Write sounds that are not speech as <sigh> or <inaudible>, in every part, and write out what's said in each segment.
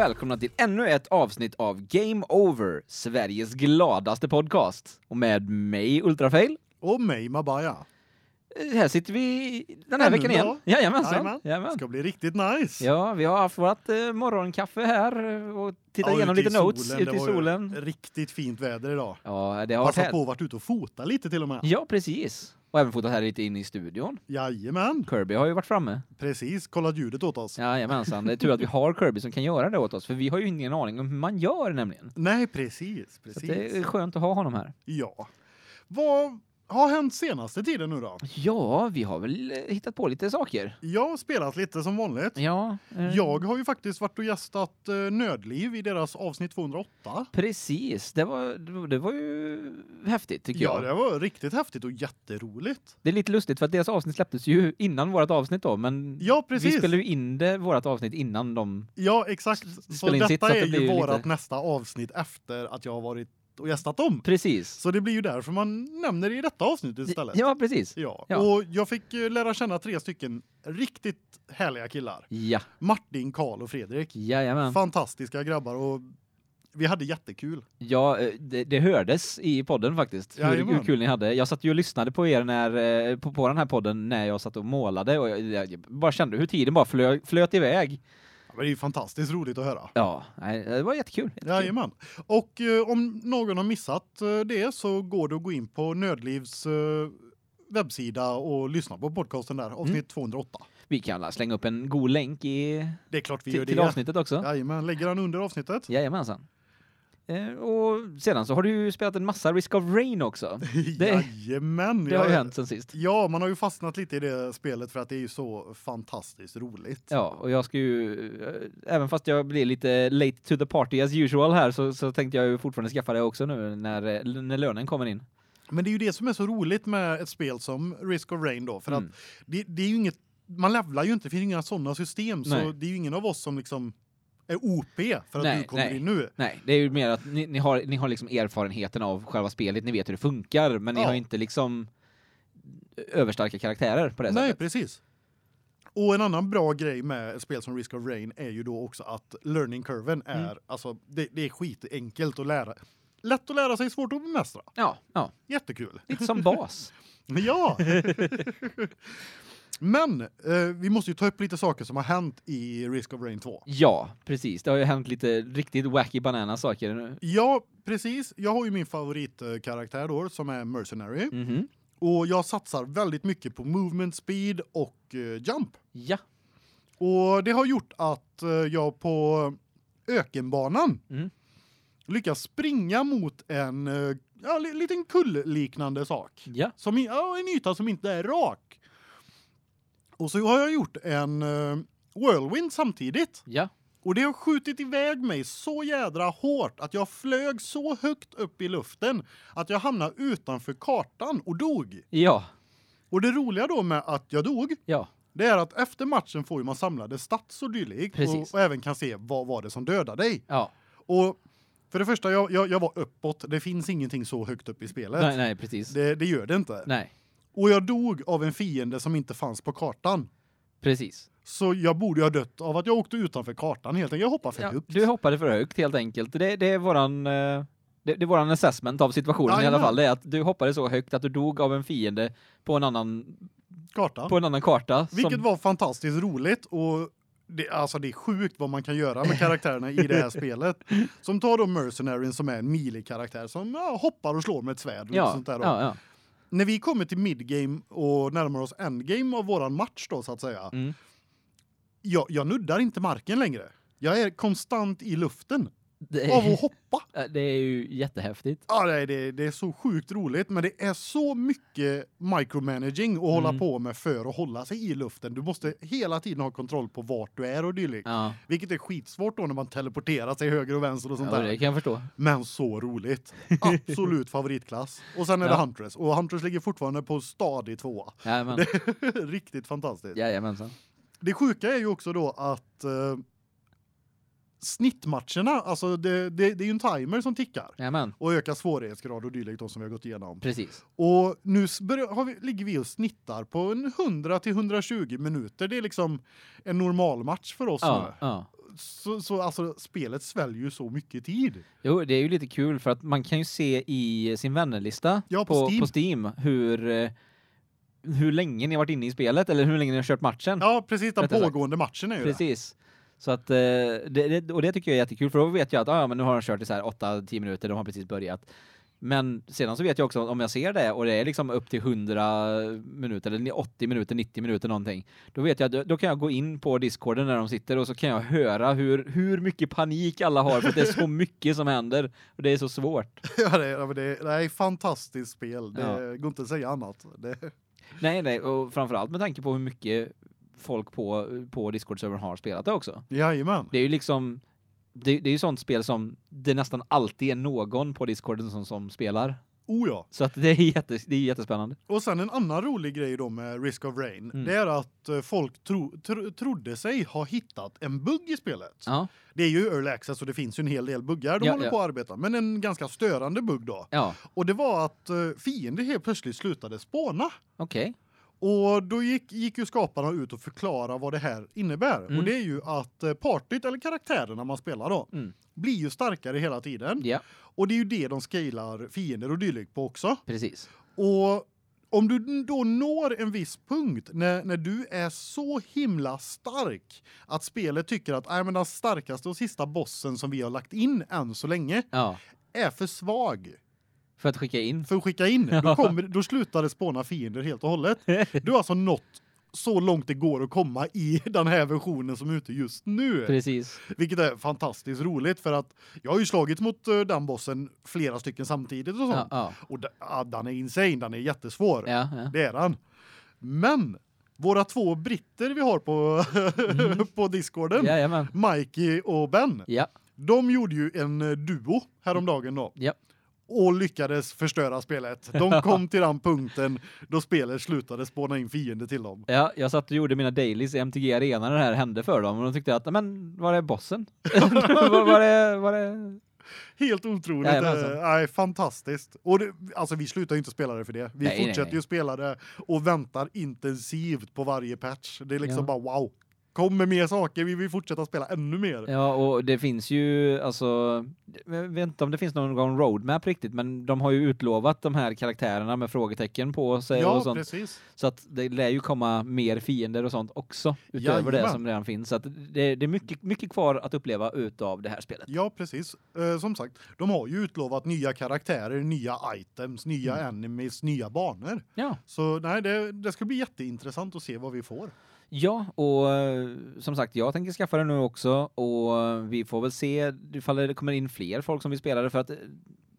välkomna till ännu ett avsnitt av Game Over, Sveriges gladaste podcast. Och med mig Ultrafail. Och mig Mabaya. Eh, Här sitter vi den här Ännu veckan en igen. Jajamensan. Jajamän. Jajamän. Ska bli riktigt nice. Ja, vi har haft vårt eh, morgonkaffe här eh, och tittat Ja, igenom lite notes ute i Det solen. Riktigt fint väder idag. Ja, det har varit Passat här. på varit ute och fota lite till och med. Ja, precis. Och även fotat här lite in i studion. Jajamän. Kirby har ju varit framme. Precis, kollat ljudet åt oss. Jajamensan. Det är tur att vi <laughs> har Kirby som kan göra det åt oss, för vi har ju ingen aning om hur man gör nämligen. Nej, precis, Så precis. det är skönt att ha honom här. Ja. Vad har hänt senaste tiden nu då? Ja, vi har väl eh, hittat på lite saker. Jag har spelat lite som vanligt. Ja. eh, Jag har ju faktiskt varit och gästat eh, Nödliv i deras avsnitt 208. Precis. Det var det var ju häftigt tycker Ja, jag. det var riktigt häftigt och jätteroligt. Det är lite lustigt för att deras avsnitt släpptes ju innan vårt avsnitt då, men Ja, vi precis. spelade ju in det vårt avsnitt innan de Ja, exakt. Så detta sitt, så är ju vårat lite- nästa avsnitt efter att jag har varit och gästat dem. Precis. Så det blir ju därför man nämner det i detta avsnittet istället. Ja, precis. Ja. Ja. Och jag fick eh, lära känna tre stycken riktigt härliga killar. Ja. Martin, Karl och Fredrik. Jajamän. Fantastiska grabbar och vi hade jättekul. Ja, eh, det, det hördes i podden faktiskt. Hur, Jajamän. hur kul ni hade. Jag satt ju och lyssnade på er när eh, på, på den här podden när jag satt och målade och jag, jag bara kände hur tiden bara flö, flöt iväg. Det är ju fantastiskt roligt att höra. Ja, det var jättekul. jättekul. Jajamän. Och eh, om någon har missat eh, det så går det att gå in på Nödlivs eh, webbsida och lyssna på podcasten där, avsnitt Mm. 208. Vi kan slänga upp en god länk i Det är klart vi till, gör till det. avsnittet också. Jajamän, lägger han under avsnittet? Jajamensan. Eh, och sedan så har du ju spelat en massa Risk of Rain också. <laughs> Det- Jajamän. Det har ju hänt sen sist. Ja, man har ju fastnat lite i det spelet för att det är ju så fantastiskt roligt. Ja, och jag ska ju eh, även fast jag blir lite late to the party as usual här så så tänkte jag ju fortfarande skaffa det också nu när eh, när lönen kommer in. Men det är ju det som är så roligt med ett spel som Risk of Rain då för Mm. att det, det är ju inget man levlar ju inte, det finns inga sådana system så Nej. det är ju ingen av oss som liksom OP för att Nej, du kommer nej. in nu. Nej, det är ju mer att ni, ni har ni har liksom erfarenheten av själva spelet, ni vet hur det funkar, men ni Ja. har inte liksom överstarka karaktärer på det Nej, sättet. precis. Och en annan bra grej med ett spel som Risk of Rain är ju då också att learning curven är Mm. alltså det, det är skitenkelt att lära. Lätt att lära sig, svårt att bemästra. Ja, ja, Jättekul. lite som bas. <laughs> Ja. <laughs> <laughs> Men eh, vi måste ju ta upp lite saker som har hänt i Risk of Rain 2. Ja, precis. Det har ju hänt lite riktigt wacky banana saker nu. Ja, precis. Jag har ju min favoritkaraktär då som är Mercenary Mhm. och jag satsar väldigt mycket på movement speed och eh, jump. Ja. Och det har gjort att eh, jag på ökenbanan Mm. lyckas springa mot en eh, ja, li- liten kullliknande sak. Ja. Som ja, en yta som inte är rak. Och så har jag gjort en eh, whirlwind samtidigt. Ja. Och det har skjutit iväg mig så jädra hårt att jag flög så högt upp i luften att jag hamnade utanför kartan och dog. Ja. Och det roliga då med att jag dog, Ja. det är att efter matchen får man samlade stats och dylikt och, och även kan se vad var det som dödade dig. Ja. Och för det första jag, jag jag var uppåt. Det finns ingenting så högt upp i spelet. Nej, nej, precis. Det det gör det inte. Nej, Och jag dog av en fiende som inte fanns på kartan. precis. Så jag borde ju ha dött av att jag åkte utanför kartan helt enkelt. Jag hoppade för Ja, högt. du hoppade för högt helt enkelt. Det, det är våran eh, det, det är våran assessment av situationen i alla fall. Det är att du hoppade så högt att du dog av en fiende på en annan Karta. på en annan karta Vilket som, var fantastiskt roligt och det alltså det är sjukt vad man kan göra med karaktärerna i det här <laughs> spelet. Som tar då Mercenaryn som är en melee karaktär som ja, hoppar och slår med ett svärd och ja, sånt där då. ja, ja. När vi kommer till midgame och närmar oss endgame av våran match då så att säga. Mm. Jag jag nuddar inte marken längre. Jag är konstant i luften Det, av att hoppa. <laughs> det är ju jättehäftigt. Ja, det, är- det, det är så sjukt roligt, men det är så mycket micromanaging att hålla Mm. på med för att hålla sig i luften. Du måste hela tiden ha kontroll på vart du är och dylikt. Ja, Vilket är skitsvårt då när man teleporterar sig höger och vänster och sånt ja där. det kan jag förstå. Men så roligt. <laughs> Absolut favoritklass. Och sen är det Ja. Huntress. Och Huntress ligger fortfarande på stadig tvåa. Ja, men, <laughs> Riktigt fantastiskt. jajamensan. Det sjuka är ju också då att eh, snittmatcherna, alltså det, det, det är ju en timer som tickar. Jajamän, Och ökar svårighetsgrad och dylikt som vi har gått igenom. precis. Och nu börjar- har vi, ligger vi och snittar på en 100 till 120 minuter. Det är liksom en normal match för oss Ja, nu. ja. så, så alltså spelet sväljer ju så mycket tid. Jo, det är ju lite kul för att man kan ju se i sin vännerlista Ja, på på, Steam. på Steam hur eh, hur länge ni har varit inne i spelet eller hur länge ni har kört matchen. Ja, precis den pågående matchen är ju det. Så att eh, det, och det tycker jag är jättekul för då vet jag att ah, men nu har de kört i så här 8-10 minuter, de har precis börjat. Men sedan så vet jag också om jag ser det och det är liksom upp till 100 minuter eller 80 minuter, 90 minuter någonting. Då vet jag då, kan jag gå in på Discorden när de sitter och så kan jag höra hur hur mycket panik alla har för att det är så <laughs> mycket som händer och det är så svårt. <laughs> Ja, det, men det, det är ett fantastiskt spel. Det Ja. går inte att säga annat. Det, Nej nej och framförallt med tanke på hur mycket folk på på Discord-servern har spelat det också. jajamän. Det är ju liksom det, det är ju sånt spel som det nästan alltid är någon på Discorden som, som spelar. Oh ja. Så att det är jätte det är jättespännande. Och sen en annan rolig grej då med Risk of Rain, Mm. det är att eh, folk tro, tro, trodde sig ha hittat en bugg i spelet. Ja. Det är ju early access och det finns ju en hel del buggar de Ja, håller ja. på att arbeta, men en ganska störande bugg då. Ja, Och det var att eh, fiender helt plötsligt slutade spåna. okej. Och då gick gick ju skaparna ut och förklara vad det här innebär. Mm. Och det är ju att eh, partyt eller karaktärerna man spelar då Mm. blir ju starkare hela tiden. Ja, Och det är ju det de scalar fiender och dylikt på också. precis. Och om du då når en viss punkt när när du är så himla stark att spelet tycker att nej men den starkaste och sista bossen som vi har lagt in än så länge Ja, är för svag för att skicka in. för att skicka in. Då kommer då slutar det spåna fiender helt och hållet. <laughs> Du har alltså nått så långt det går att komma i <laughs> den här versionen som är ute just nu. Precis. Vilket är fantastiskt roligt för att jag har ju slagit mot eh, den bossen flera stycken samtidigt och sånt. Ja, ja. Och ja, den är insane, den är jättesvår. Ja. Det är den. Men våra två britter vi har på <laughs> på Discorden, Jajamän. Mikey och Ben. Ja, De gjorde ju en eh, duo häromdagen då ja. Och lyckades förstöra spelet. De kom till den punkten då spelet slutade spåna in fiender till dem. Ja, jag satt och gjorde mina dailies i MTG Arena när det här hände för dem och de tyckte att men var är bossen? <laughs> var, var är var är Helt otroligt. Jajamensan. eh, Nej, fantastiskt. Och det, alltså vi slutar ju inte spela det för det. Vi Nej, nej, fortsätter nej. ju spela det och väntar intensivt på varje patch. Det är liksom Ja. bara wow. Kom med mer saker, vi vill fortsätta spela ännu mer. Ja, och det finns ju alltså jag vet inte om det finns någon roadmap riktigt, men de har ju utlovat de här karaktärerna med frågetecken på sig och Ja, sånt. precis. Så att det lär ju komma mer fiender och sånt också utöver det Jajamän. som redan finns. Så det, det är mycket mycket kvar att uppleva utav det här spelet. Ja, precis. Eh, som sagt, de har ju utlovat nya karaktärer, nya items, nya Mm. enemies, nya banor. Ja. Så nej, det, det ska bli jätteintressant att se vad vi får. Ja, och eh, som sagt, jag tänker skaffa det nu också och eh, vi får väl se ifall det kommer in fler folk som vill spela det för att eh,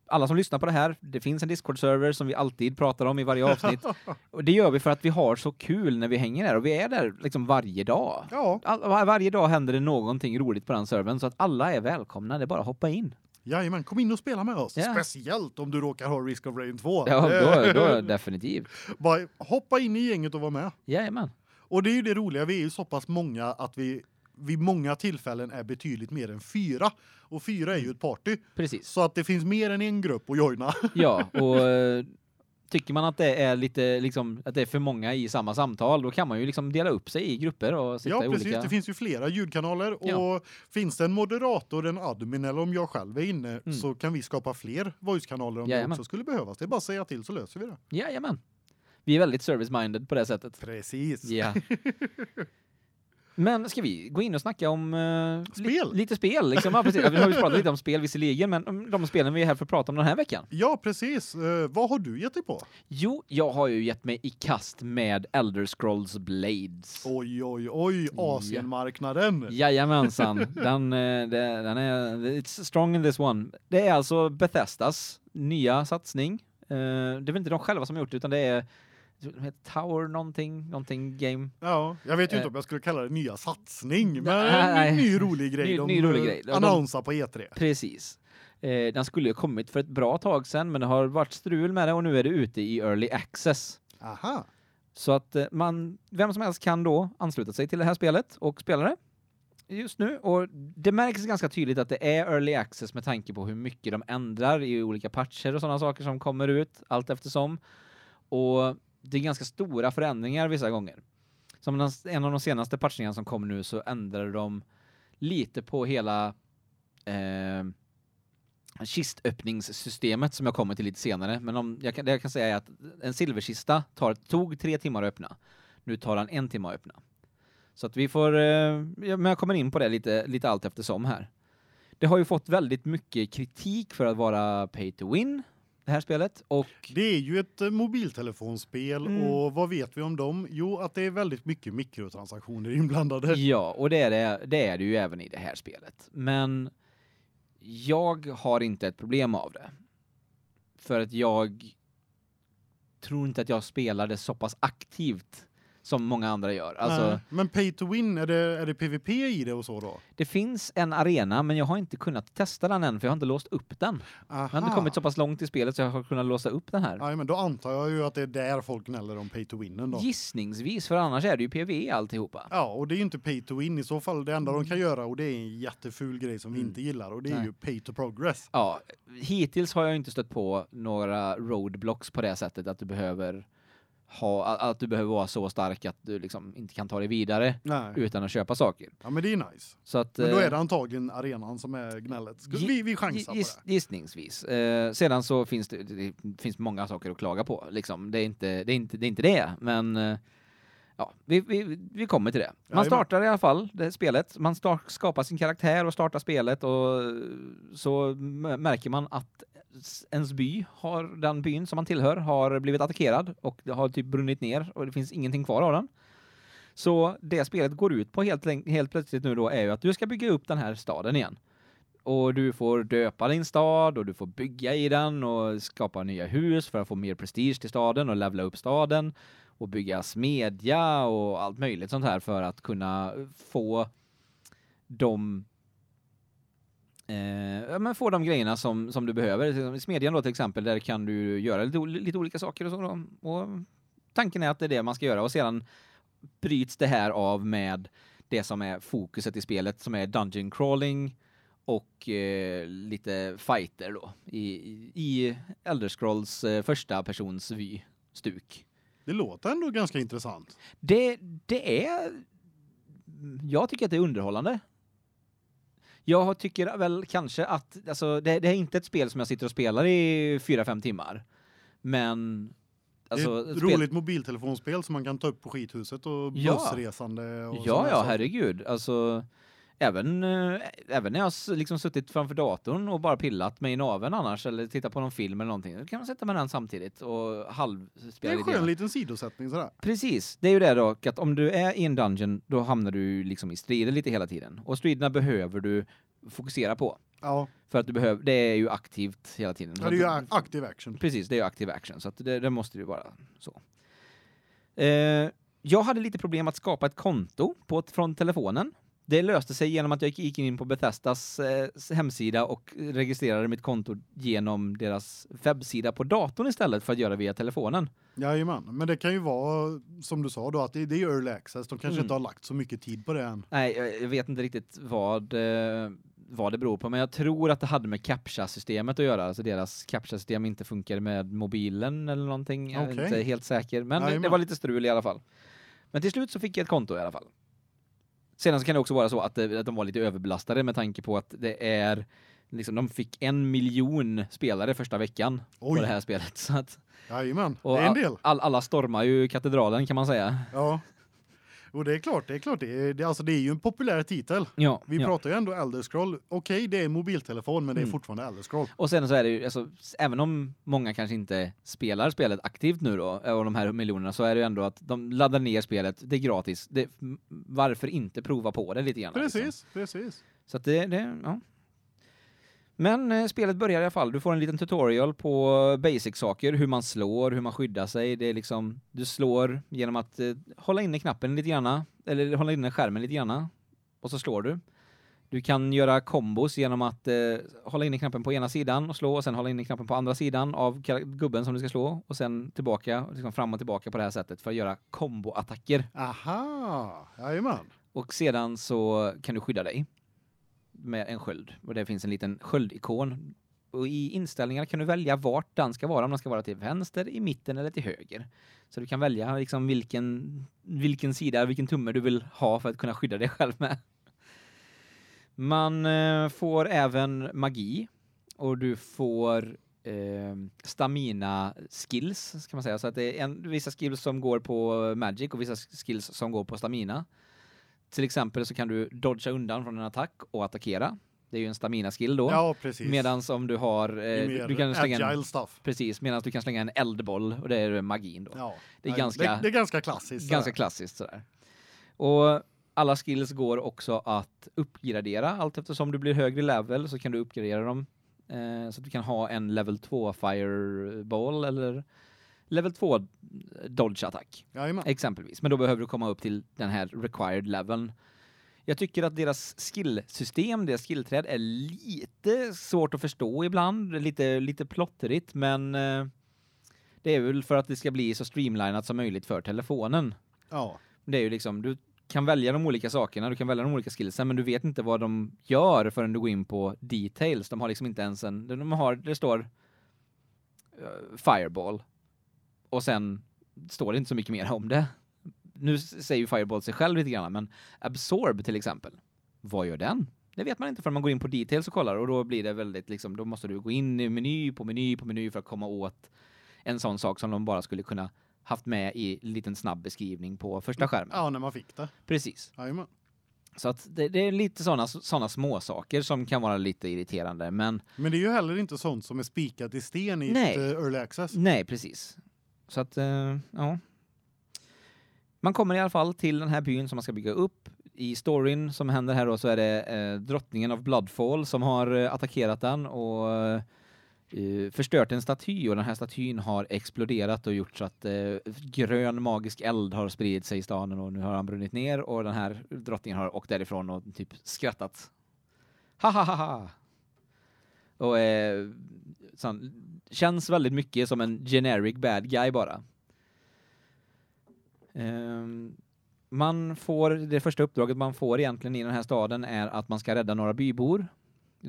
alla som lyssnar på det här, det finns en Discord-server som vi alltid pratar om i varje avsnitt. <laughs> och det gör vi för att vi har så kul när vi hänger där och vi är där liksom varje dag. Ja, All, var, varje dag händer det någonting roligt på den servern så att alla är välkomna, det är bara att hoppa in. jajamän, kom in och spela med oss. Ja. Speciellt om du råkar ha Risk of Rain 2. Ja, då, då <laughs> definitivt. Bara hoppa in i gänget och vara med. Jajamän. Och det är ju det roliga, vi är ju så pass många att vi vid många tillfällen är betydligt mer än fyra. Och fyra är ju ett party. Precis. Så att det finns mer än en grupp att joina. <laughs> Ja, och eh, tycker man att det är lite liksom att det är för många i samma samtal, då kan man ju liksom dela upp sig i grupper och sitta Ja, i precis. olika Det finns ju flera ljudkanaler och Ja. finns det en moderator, en admin eller om jag själv är inne Mm. så kan vi skapa fler voice-kanaler om Jajamän. det också skulle behövas. Det är bara att säga till så löser vi det. Jajamän. Vi är väldigt service-minded på det sättet. Precis. Ja. <laughs> Men ska vi gå in och snacka om eh, Spel? Li lite spel liksom? Ja, precis. Vi har ju pratat lite om spel visserligen, men om de spelen vi är här för att prata om den här veckan. Ja, precis. Eh, vad har du gett dig på? Jo, jag har ju gett mig i kast med Elder Scrolls Blades. Oj, oj, oj. Ja. Asienmarknaden. Jajamensan, <laughs> den, eh, det- den är it's strong in this one. Det är alltså Bethesdas nya satsning. Det är väl inte de själva som har gjort det utan det är de heter Tower någonting, någonting game. Ja, jag vet ju inte Eh. om jag skulle kalla det nya satsning, men Nej. en ny rolig grej. Ny- de ny rolig eh, grej. De- annonsar på E3. Precis. Eh, Den skulle ju kommit för ett bra tag sedan men det har varit strul med det och nu är det ute i early access. Aha. Så att eh, man, vem som helst kan då ansluta sig till det här spelet och spela det just nu. Och det märks ganska tydligt att det är early access med tanke på hur mycket de ändrar i olika patcher och sådana saker som kommer ut allt eftersom. Och det är ganska stora förändringar vissa gånger. Som den, en av de senaste patchningarna som kom nu så ändrade de lite på hela eh, kistöppningssystemet som jag kommer till lite senare, men om jag kan det jag kan säga är att en silverkista tar tog tre timmar att öppna. Nu tar den en timme att öppna. Så att vi får eh, ja, men jag kommer in på det lite lite allt eftersom här. Det har ju fått väldigt mycket kritik för att vara pay to win det här spelet och Det är ju ett eh, mobiltelefonspel Mm. och vad vet vi om dem? Jo, att det är väldigt mycket mikrotransaktioner <laughs> inblandade. Ja, och det är det, det är det ju även i det här spelet. Men jag har inte ett problem av det. För att jag tror inte att jag spelar det så pass aktivt som många andra gör. Alltså, Nej, men pay to win är det är det PVP i det och så då? det finns en arena, men jag har inte kunnat testa den än för jag har inte låst upp den. Aha. Jag har inte kommit så pass långt i spelet så jag har kunnat låsa upp den här. Nej, men då antar jag ju att det är där folk gnäller om pay to winnen då. Gissningsvis, för annars är det ju PvE alltihopa. Ja, och det är ju inte pay to win i så fall. Det enda de kan göra och det är en jätteful grej som vi Mm. inte gillar och det är Nej. ju pay to progress. Ja, hittills har jag inte stött på några roadblocks på det sättet att du behöver ha att du behöver vara så stark att du liksom inte kan ta dig vidare Nej. utan att köpa saker. Ja, men det är nice. Så att Men då eh, är det antagligen arenan som är gnället. Vi vi chansar på det. gissningsvis. Eh, sedan så finns det, det finns många saker att klaga på liksom. Det är inte det är inte det är inte det, men eh, ja, vi, vi vi kommer till det. Man startar i alla fall det spelet. Man skapar sin karaktär och startar spelet och eh, så märker man att ens by har den byn som man tillhör har blivit attackerad och det har typ brunnit ner och det finns ingenting kvar av den. Så det spelet går ut på helt helt plötsligt nu då är ju att du ska bygga upp den här staden igen. Och du får döpa din stad och du får bygga i den och skapa nya hus för att få mer prestige till staden och levla upp staden och bygga smedja och allt möjligt sånt här för att kunna få de eh, men få de grejerna som som du behöver. I smedjan då till exempel där kan du göra lite, lite olika saker och så då. och tanken är att det är det man ska göra och sedan bryts det här av med det som är fokuset i spelet som är dungeon crawling och eh, lite fighter då i i Elder Scrolls eh, första persons vy stuk. Det låter ändå ganska intressant. Det det är jag tycker att det är underhållande. Jag tycker väl kanske att alltså det, det är inte ett spel som jag sitter och spelar i 4-5 timmar. Men alltså det är ett spel- roligt mobiltelefonspel som man kan ta upp på skithuset och bussresande och Ja, ja, herregud. Alltså även eh, även när jag liksom suttit framför datorn och bara pillat mig i naveln annars eller tittat på någon film eller någonting. Då kan man sätta med den samtidigt och halvspela Det är en lite liten sidosättning sådär. Precis. Det är ju det dock att om du är i en dungeon då hamnar du liksom i strider lite hela tiden. Och striderna behöver du fokusera på Ja, för att du behöver det är ju aktivt hela tiden. ja det är ju a- aktiv action. Precis, det är ju active action så att det, det måste ju vara så. Eh, jag hade lite problem att skapa ett konto på från telefonen. Det löste sig genom att jag gick in på Bethesdas eh, hemsida och registrerade mitt konto genom deras webbsida på datorn istället för att göra via telefonen. Jajamän, men det kan ju vara som du sa då att det, det är early access. De kanske Mm. inte har lagt så mycket tid på det än. Nej, jag- jag vet inte riktigt vad eh, vad det beror på, men jag tror att det hade med CAPTCHA-systemet att göra. Alltså deras CAPTCHA-system inte funkar med mobilen eller någonting. Jag är inte helt säker, men det, det Jajamän. var lite strul i alla fall. Men till slut så fick jag ett konto i alla fall. Sedan så kan det också vara så att, det, att de var lite överbelastade med tanke på att det är liksom de fick en miljon spelare första veckan Oj. på det här spelet så att Jajamän, det är en del. all, alla stormar ju katedralen kan man säga. Ja. Och det är klart, det är klart det är, det, alltså det är ju en populär titel. Ja, Vi ja. pratar ju ändå Elder Scroll. Okej, det är en mobiltelefon men det är Mm. fortfarande Elder Scroll. Och sen så är det ju alltså även om många kanske inte spelar spelet aktivt nu då och de här miljonerna så är det ju ändå att de laddar ner spelet, det är gratis. Det, varför inte prova på det lite grann? liksom? Precis, precis. Så det det ja. Men eh, spelet börjar i alla fall. Du får en liten tutorial på basic saker, hur man slår, hur man skyddar sig. Det är liksom du slår genom att eh, hålla inne knappen lite grann eller hålla inne skärmen lite grann och så slår du. Du kan göra kombos genom att eh, hålla inne knappen på ena sidan och slå och sen hålla inne knappen på andra sidan av gubben som du ska slå och sen tillbaka liksom fram och tillbaka på det här sättet för att göra komboattacker. Aha, jajamän. Och sedan så kan du skydda dig med en sköld. Och det finns en liten sköldikon. Och i inställningar kan du välja vart den ska vara, om den ska vara till vänster, i mitten eller till höger. Så du kan välja liksom vilken vilken sida, vilken tumme du vill ha för att kunna skydda dig själv med. Man eh, får även magi och du får eh, stamina skills kan man säga så att det är en, vissa skills som går på magic och vissa skills som går på stamina. Till exempel så kan du dodga undan från en attack och attackera. Det är ju en stamina skill då. Ja, precis. Medans om du har eh, du kan slänga en, stuff. precis medan du kan slänga en eldboll och det är magin då. Ja. Det är Nej, ganska- det, det är ganska klassiskt. Ganska sådär. klassiskt sådär. Och alla skills går också att uppgradera allt eftersom du blir högre level så kan du uppgradera dem eh, så att du kan ha en level 2 fireball eller level 2 dodge attack Jajamän. exempelvis. Men då behöver du komma upp till den här required leveln. Jag tycker att deras skillsystem, deras skillträd är lite svårt att förstå ibland, lite lite plottrigt, men eh, det är väl för att det ska bli så streamlinat som möjligt för telefonen. Ja. Det är ju liksom du kan välja de olika sakerna, du kan välja de olika skillsen, men du vet inte vad de gör förrän du går in på details. De har liksom inte ens en de har det står eh, fireball och sen står det inte så mycket mer om det. Nu säger ju fireball sig själv lite grann, men absorb till exempel. Vad gör den? Det vet man inte förrän man går in på details och kollar och då blir det väldigt liksom då måste du gå in i meny på meny på meny för att komma åt en sån sak som de bara skulle kunna haft med i en liten snabb beskrivning på första skärmen. ja, när man fick det. Precis. Jajamän. Så att det, det är lite såna såna små saker som kan vara lite irriterande, men Men det är ju heller inte sånt som är spikat i sten i Nej. eh, early access. nej, precis. Så att eh, ja. Man kommer i alla fall till den här byn som man ska bygga upp. I storyn som händer här då så är det eh, drottningen av Bloodfall som har eh, attackerat den och eh, förstört en staty och den här statyn har exploderat och gjort så att grön magisk eld har spridit sig i staden och nu har han brunnit ner och den här drottningen har åkt därifrån och typ skrattat. Ha ha ha ha. Och eh, sån, känns väldigt mycket som en generic bad guy bara. Ehm, man får det första uppdraget man får egentligen i den här staden är att man ska rädda några bybor.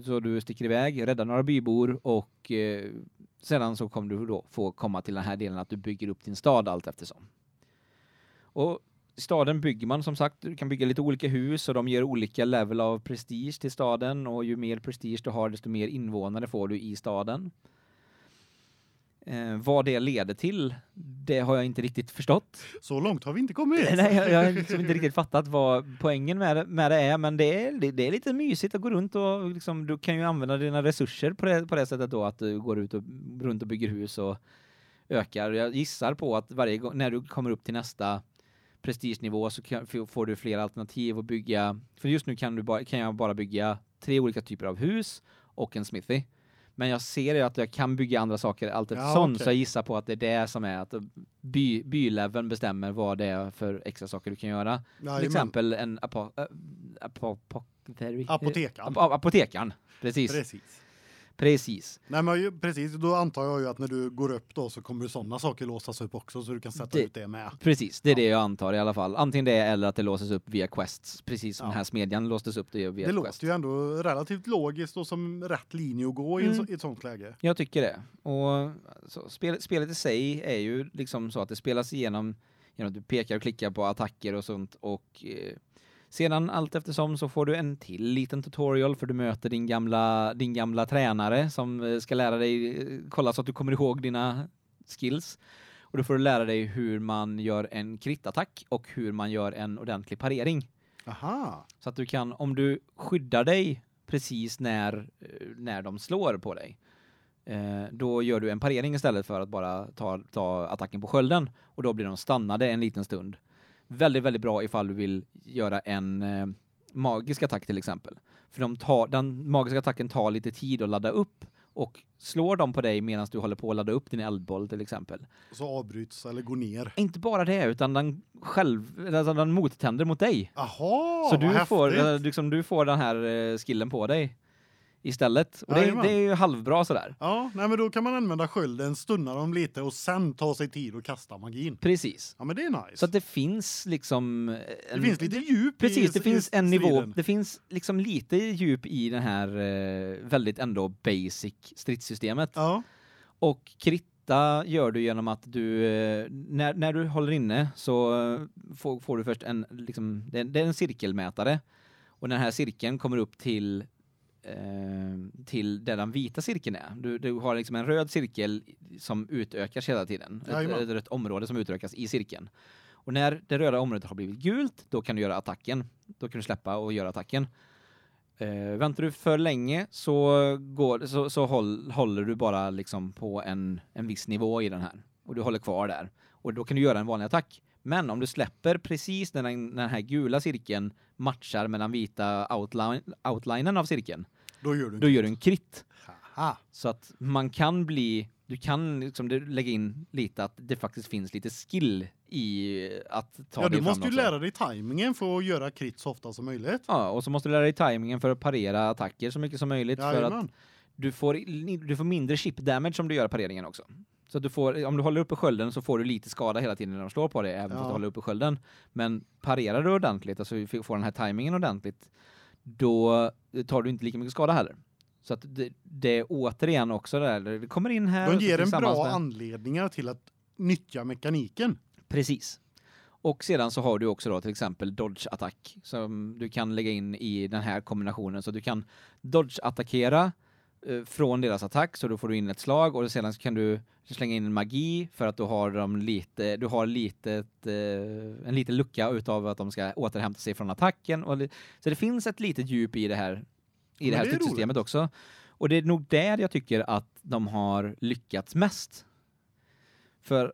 Så du sticker iväg, räddar några bybor och eh, sedan så kommer du då få komma till den här delen att du bygger upp din stad allt eftersom. Och staden bygger man som sagt, du kan bygga lite olika hus och de ger olika level av prestige till staden och ju mer prestige du har desto mer invånare får du i staden. Eh, vad det leder till, det har jag inte riktigt förstått. Så långt har vi inte kommit. <laughs> Nej, jag, jag har liksom inte <laughs> riktigt fattat vad poängen med det, med det är, men det är, det, det är lite mysigt att gå runt och liksom, du kan ju använda dina resurser på det, på det sättet då, att du går ut och runt och bygger hus och ökar. Jag gissar på att varje gång, när du kommer upp till nästa prestigenivå så kan, får du fler alternativ att bygga, för just nu kan, du bara, kan jag bara bygga tre olika typer av hus och en smithy. Men jag ser ju att jag kan bygga andra saker allt Ja, eftersom, okej. så jag gissar på att det är det som är att by, byleveln bestämmer vad det är för extra saker du kan göra. Till Jajamän. exempel en apo, äh, apo, apothecary. Apotekaren. Ap- apotekaren. Precis. Precis. Precis. Nej men ju, precis, då antar jag ju att när du går upp då så kommer sådana saker låsas upp också så du kan sätta Det- ut det med. Precis, det är Ja. det jag antar i alla fall. Antingen det eller att det låses upp via quests, precis som Ja. den här smedjan låstes upp det via Det ett quest. låter ju ändå relativt logiskt och som rätt linje att gå i, Mm. så, i ett sånt läge. Jag tycker det. Och så, spel, spelet i sig är ju liksom så att det spelas igenom genom att du pekar och klickar på attacker och sånt och eh, sedan allt eftersom så får du en till liten tutorial för du möter din gamla din gamla tränare som eh, ska lära dig eh, kolla så att du kommer ihåg dina skills. Och då får du lära dig hur man gör en kritattack och hur man gör en ordentlig parering. Aha. Så att du kan, om du skyddar dig precis när, eh, när de slår på dig, då gör du en parering istället för att bara ta, ta attacken på skölden. Och då blir de stannade en liten stund. Väldigt, väldigt bra ifall du vill göra en eh, magisk attack till exempel. För de tar, den magiska attacken tar lite tid att ladda upp och slår de på dig medan du håller på att ladda upp din eldboll till exempel. Så avbryts eller går ner. Inte bara det, utan den själv, alltså den mottänder mot dig. Aha, Så du får, eh, liksom, du får den här eh, skillen på dig istället. Och det, det är ju halvbra sådär. Ja, nej men då kan man använda skölden, stunna dem lite och sen ta sig tid och kasta magin. Precis. Ja men det är nice. Så att det finns liksom... eh, det finns lite djup Precis, i det finns en nivå. Det finns liksom lite djup i den här eh, väldigt ändå basic stridssystemet. Ja. Och kritta gör du genom att du eh, när när du håller inne så eh, får, får du först en liksom det är, det är en cirkelmätare Och den här cirkeln kommer upp till till där den vita cirkeln är. Du, du har liksom en röd cirkel som utökas hela tiden. Ett, Jajamän. ett rött område som utökas i cirkeln. Och när det röda området har blivit gult, då kan du göra attacken. Då kan du släppa och göra attacken. Eh, väntar du för länge så går så, så håll, håller du bara liksom på en en viss nivå i den här och du håller kvar där och då kan du göra en vanlig attack. Men om du släpper precis när den, den här gula cirkeln matchar med den vita outline, outlinen av cirkeln, Då gör du då gör du en krit. Haha. Så att man kan bli du kan liksom du- lägga in lite att det faktiskt finns lite skill i att ta Ja, du fram måste ju lära dig tajmingen för att göra krit så ofta som möjligt. Ja, och så måste du lära dig timingen för att parera attacker så mycket som möjligt för att Jajamän. du får du får mindre chip damage om du gör pareringen också. Så att du får om du håller uppe skölden så får du lite skada hela tiden när de slår på dig även fast Ja. du håller uppe skölden. Men parerar du ordentligt alltså får den här timingen ordentligt då tar du inte lika mycket skada heller. Så att det, det är återigen också där det kommer in här De ger en bra med- anledningar till att nyttja mekaniken. Precis. Och sedan så har du också då till exempel dodge attack som du kan lägga in i den här kombinationen så du kan dodge attackera från deras attack så då får du in ett slag och sedan så kan du slänga in en magi för att då har de lite du har litet eh, en liten lucka utav att de ska återhämta sig från attacken så det finns ett litet djup i det här i det här roligt. också. Och det är nog där jag tycker att de har lyckats mest. För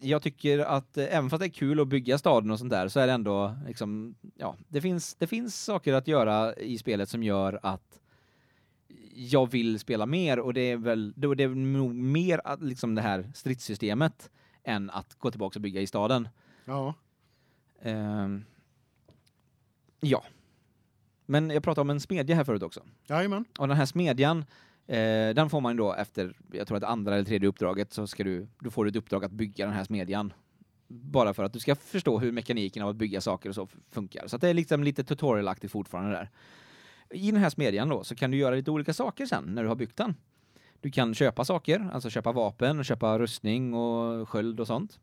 jag tycker att eh, även fast det är kul att bygga staden och sånt där så är det ändå liksom ja, det finns det finns saker att göra i spelet som gör att jag vill spela mer och det är väl då det är nog mer att liksom det här stridssystemet än att gå tillbaka och bygga i staden. Ja. Ehm, ja. Men jag pratade om en smedja här förut också. Jajamän. Och den här smedjan eh, den får man då efter jag tror att andra eller tredje uppdraget så ska du då får du ett uppdrag att bygga den här smedjan. Bara för att du ska förstå hur mekaniken av att bygga saker och så funkar. Så det är liksom lite tutorialaktigt fortfarande där. I den här smedjan då så kan du göra lite olika saker sen när du har byggt den. Du kan köpa saker, alltså köpa vapen och köpa rustning och sköld och sånt.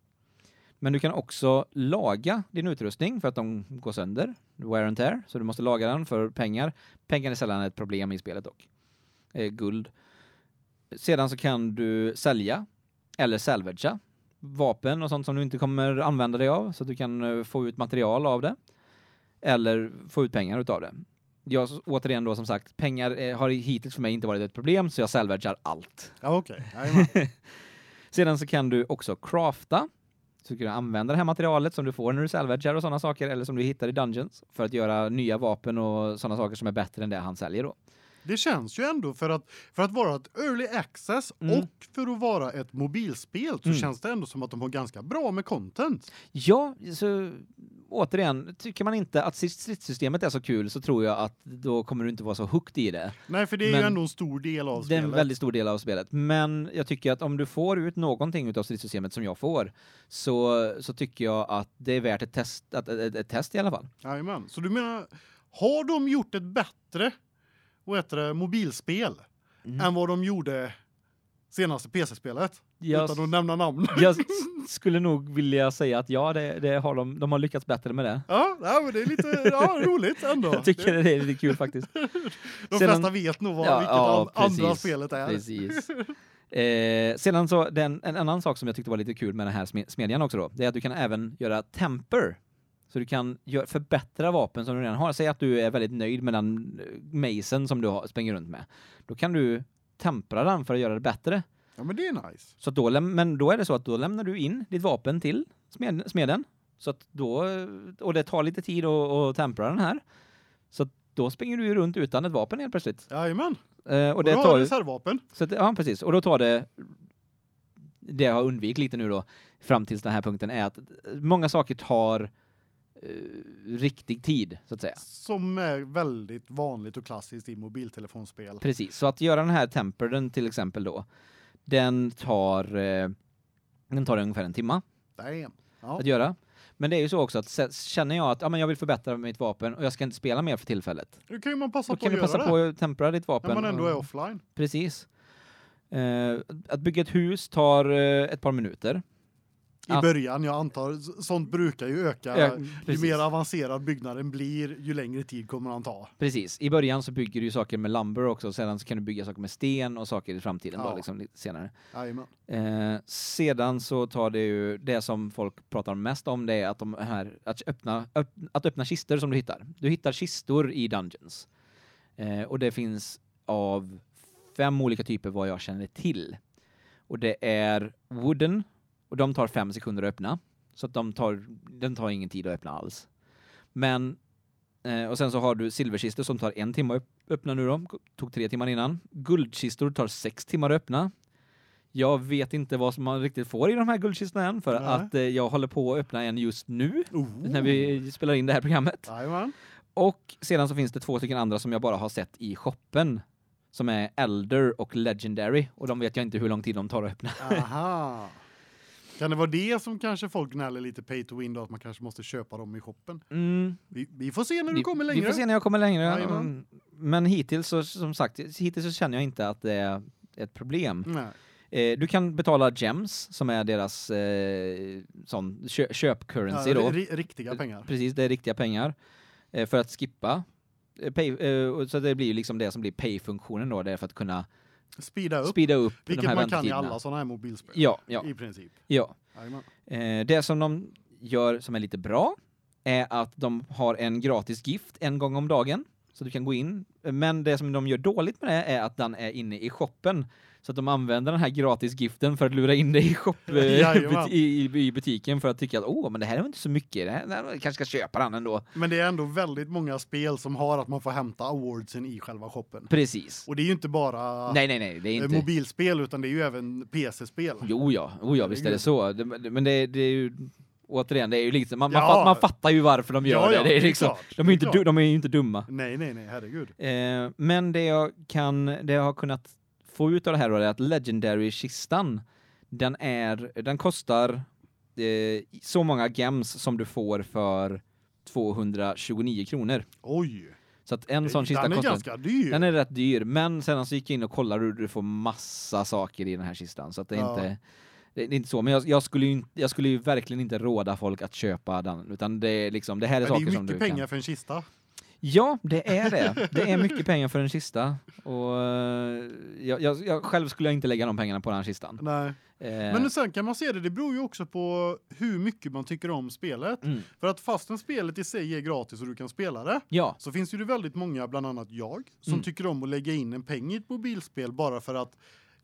Men du kan också laga din utrustning för att de går sönder, wear and tear, så du måste laga den för pengar. Pengar är sällan ett problem i spelet dock. Eh, guld. Sedan så kan du sälja eller salvagea vapen och sånt som du inte kommer använda dig av så att du kan eh, få ut material av det eller få ut pengar utav det. Jag återigen då som sagt, pengar eh, har hittills för mig inte varit ett problem så jag salvagear allt. Ja, okej. Jajamän. <laughs> Sedan så kan du också crafta. Så du kan använda det här materialet som du får när du salvagear och sådana saker eller som du hittar i dungeons för att göra nya vapen och sådana saker som är bättre än det han säljer då. Det känns ju ändå för att för att vara ett early access Mm. och för att vara ett mobilspel så Mm. känns det ändå som att de har ganska bra med content. Ja, så återigen, tycker man inte att stridssystemet är så kul så tror jag att då kommer du inte vara så hooked i det. Nej, för det är Men ju ändå en stor del av Det är spelet. en väldigt stor del av spelet, men jag tycker att om du får ut någonting utav stridssystemet som jag får så så tycker jag att det är värt ett test att ett, ett test i alla fall. Jajamän. Så du menar har de gjort ett bättre vad heter det, mobilspel Mm. än vad de gjorde senaste PC-spelet? Utan att nämna namn. <laughs> jag <laughs> skulle nog vilja säga att ja, det, det har de de har lyckats bättre med det. Ja, ja, men det är lite ja, roligt ändå. Jag tycker det är lite kul faktiskt. <laughs> De Sedan- flesta vet nog vad, Ja, vilket ja, an, andra precis, spelet är. Precis. Eh, sedan så den en annan sak som jag tyckte var lite kul med den här sme- smedjan också då, det är att du kan även göra temper. Så du kan förbättra vapen som du redan har. Säg att du är väldigt nöjd med den eh, macen som du har, springer runt med. Då kan du tempra den för att göra det bättre. Ja, men det är nice. Så då men då är det så att då lämnar du in ditt vapen till smed, smeden. Så att då och det tar lite tid att, att tempra den här. Så då springer du ju runt utan ett vapen helt plötsligt. Jajamän. Eh, och Och det har tar ju reservvapen. så att, ja, precis. Och då tar det det jag har undvikit lite nu då fram till den här punkten är att många saker tar eh, riktig tid så att säga. Som är väldigt vanligt och klassiskt i mobiltelefonspel. Precis. Så att göra den här temperden till exempel då den tar eh, den tar ungefär en timma Damn. Ja. att göra. Men det är ju så också att känner jag att ja, men jag vill förbättra mitt vapen och jag ska inte spela mer för tillfället. Då kan ju man passa Då på kan att du göra passa det. på att tempera ditt vapen. när man ändå är offline. Precis. Eh, att bygga ett hus tar eh, ett par minuter. I att- början, jag antar, sånt brukar ju öka. Ja, ju mer avancerad byggnaden blir, ju längre tid kommer han ta. Precis. I början så bygger du saker med lumber också, och sedan så kan du bygga saker med sten och saker i framtiden Ja. då liksom lite senare. Eh, sedan så tar det ju det som folk pratar mest om det är att de här att öppna öpp, att öppna kistor som du hittar. Du hittar kistor i dungeons. Eh, och det finns av fem olika typer vad jag känner till. Och det är wooden och de tar fem sekunder att öppna så att de tar den tar ingen tid att öppna alls. Men eh, och sen så har du silverkistor som tar en timme att öpp- öppna nu då, tog tre timmar innan. Guldkistor tar sex timmar att öppna. Jag vet inte vad som man riktigt får i de här guldkistorna än för Nej. att eh, jag håller på att öppna en just nu Oh. när vi spelar in det här programmet. Jajamän. Och sedan så finns det två stycken andra som jag bara har sett i shoppen som är Elder och Legendary och de vet jag inte hur lång tid de tar att öppna. Aha. <laughs> Kan det vara det som kanske folk gnäller lite pay to win då, att man kanske måste köpa dem i shoppen? Mm, Vi, vi får se när du vi, kommer längre. vi får se när jag kommer längre. Jajamän. Mm, Men hittills så som sagt, hittills så känner jag inte att det är ett problem. Nej. Eh, du kan betala gems som är deras eh, sån kö köpcurrency Ja, då. ri- riktiga pengar. Precis, det är riktiga pengar eh, för att skippa eh, pay, eh, så det blir ju liksom det som blir pay-funktionen då, det är för att kunna Speeda upp, speeda upp vilket man kan i alla sådana här mobilspel. Ja, ja, I princip. ja. Eh, det som de gör som är lite bra är att de har en gratis gift en gång om dagen så du kan gå in. Men det som de gör dåligt med det är att den är inne i shoppen. Så att de använder den här gratis giften för att lura in dig i shop <laughs> eh, i, i, butiken för att tycka att åh, men det här är inte så mycket. Det här, det här, kanske ska köpa den ändå. Men det är ändå väldigt många spel som har att man får hämta awardsen i själva shoppen. Precis. Och det är ju inte bara Nej, nej, nej, det är eh, inte mobilspel utan det är ju även PC-spel. Jo ja, oh ja, visst är det så. Men det, det är ju återigen, det är ju liksom man, man, Ja. fatt, man fattar ju varför de gör Ja, ja, det. Det är liksom klart, de är ju inte de är ju inte dumma. Nej, nej, nej, herregud. Eh, men det jag kan det jag har kunnat få ut av det här då är att legendary kistan den är den kostar eh, så många gems som du får för 229 kronor. Oj. Så att en sån kista Den är kostar ganska dyr. den är rätt dyr, men sen så gick jag in och kollade och du får massa saker i den här kistan så att det är Ja. inte det är inte så, men jag, jag skulle ju inte, jag skulle ju verkligen inte råda folk att köpa den utan det är liksom det här är Men saker det är som du mycket pengar kan. för en kista. Ja, det är det. Det är mycket <laughs> pengar för en kista och eh, jag, jag, jag själv skulle jag inte lägga de pengarna på den kistan. Nej. Eh, Men sen kan man se det, det beror ju också på hur mycket man tycker om spelet. mm, För att fastän spelet i sig är gratis och du kan spela det, ja, så finns det ju väldigt många, bland annat jag, som Mm. tycker om att lägga in en peng i ett mobilspel bara för att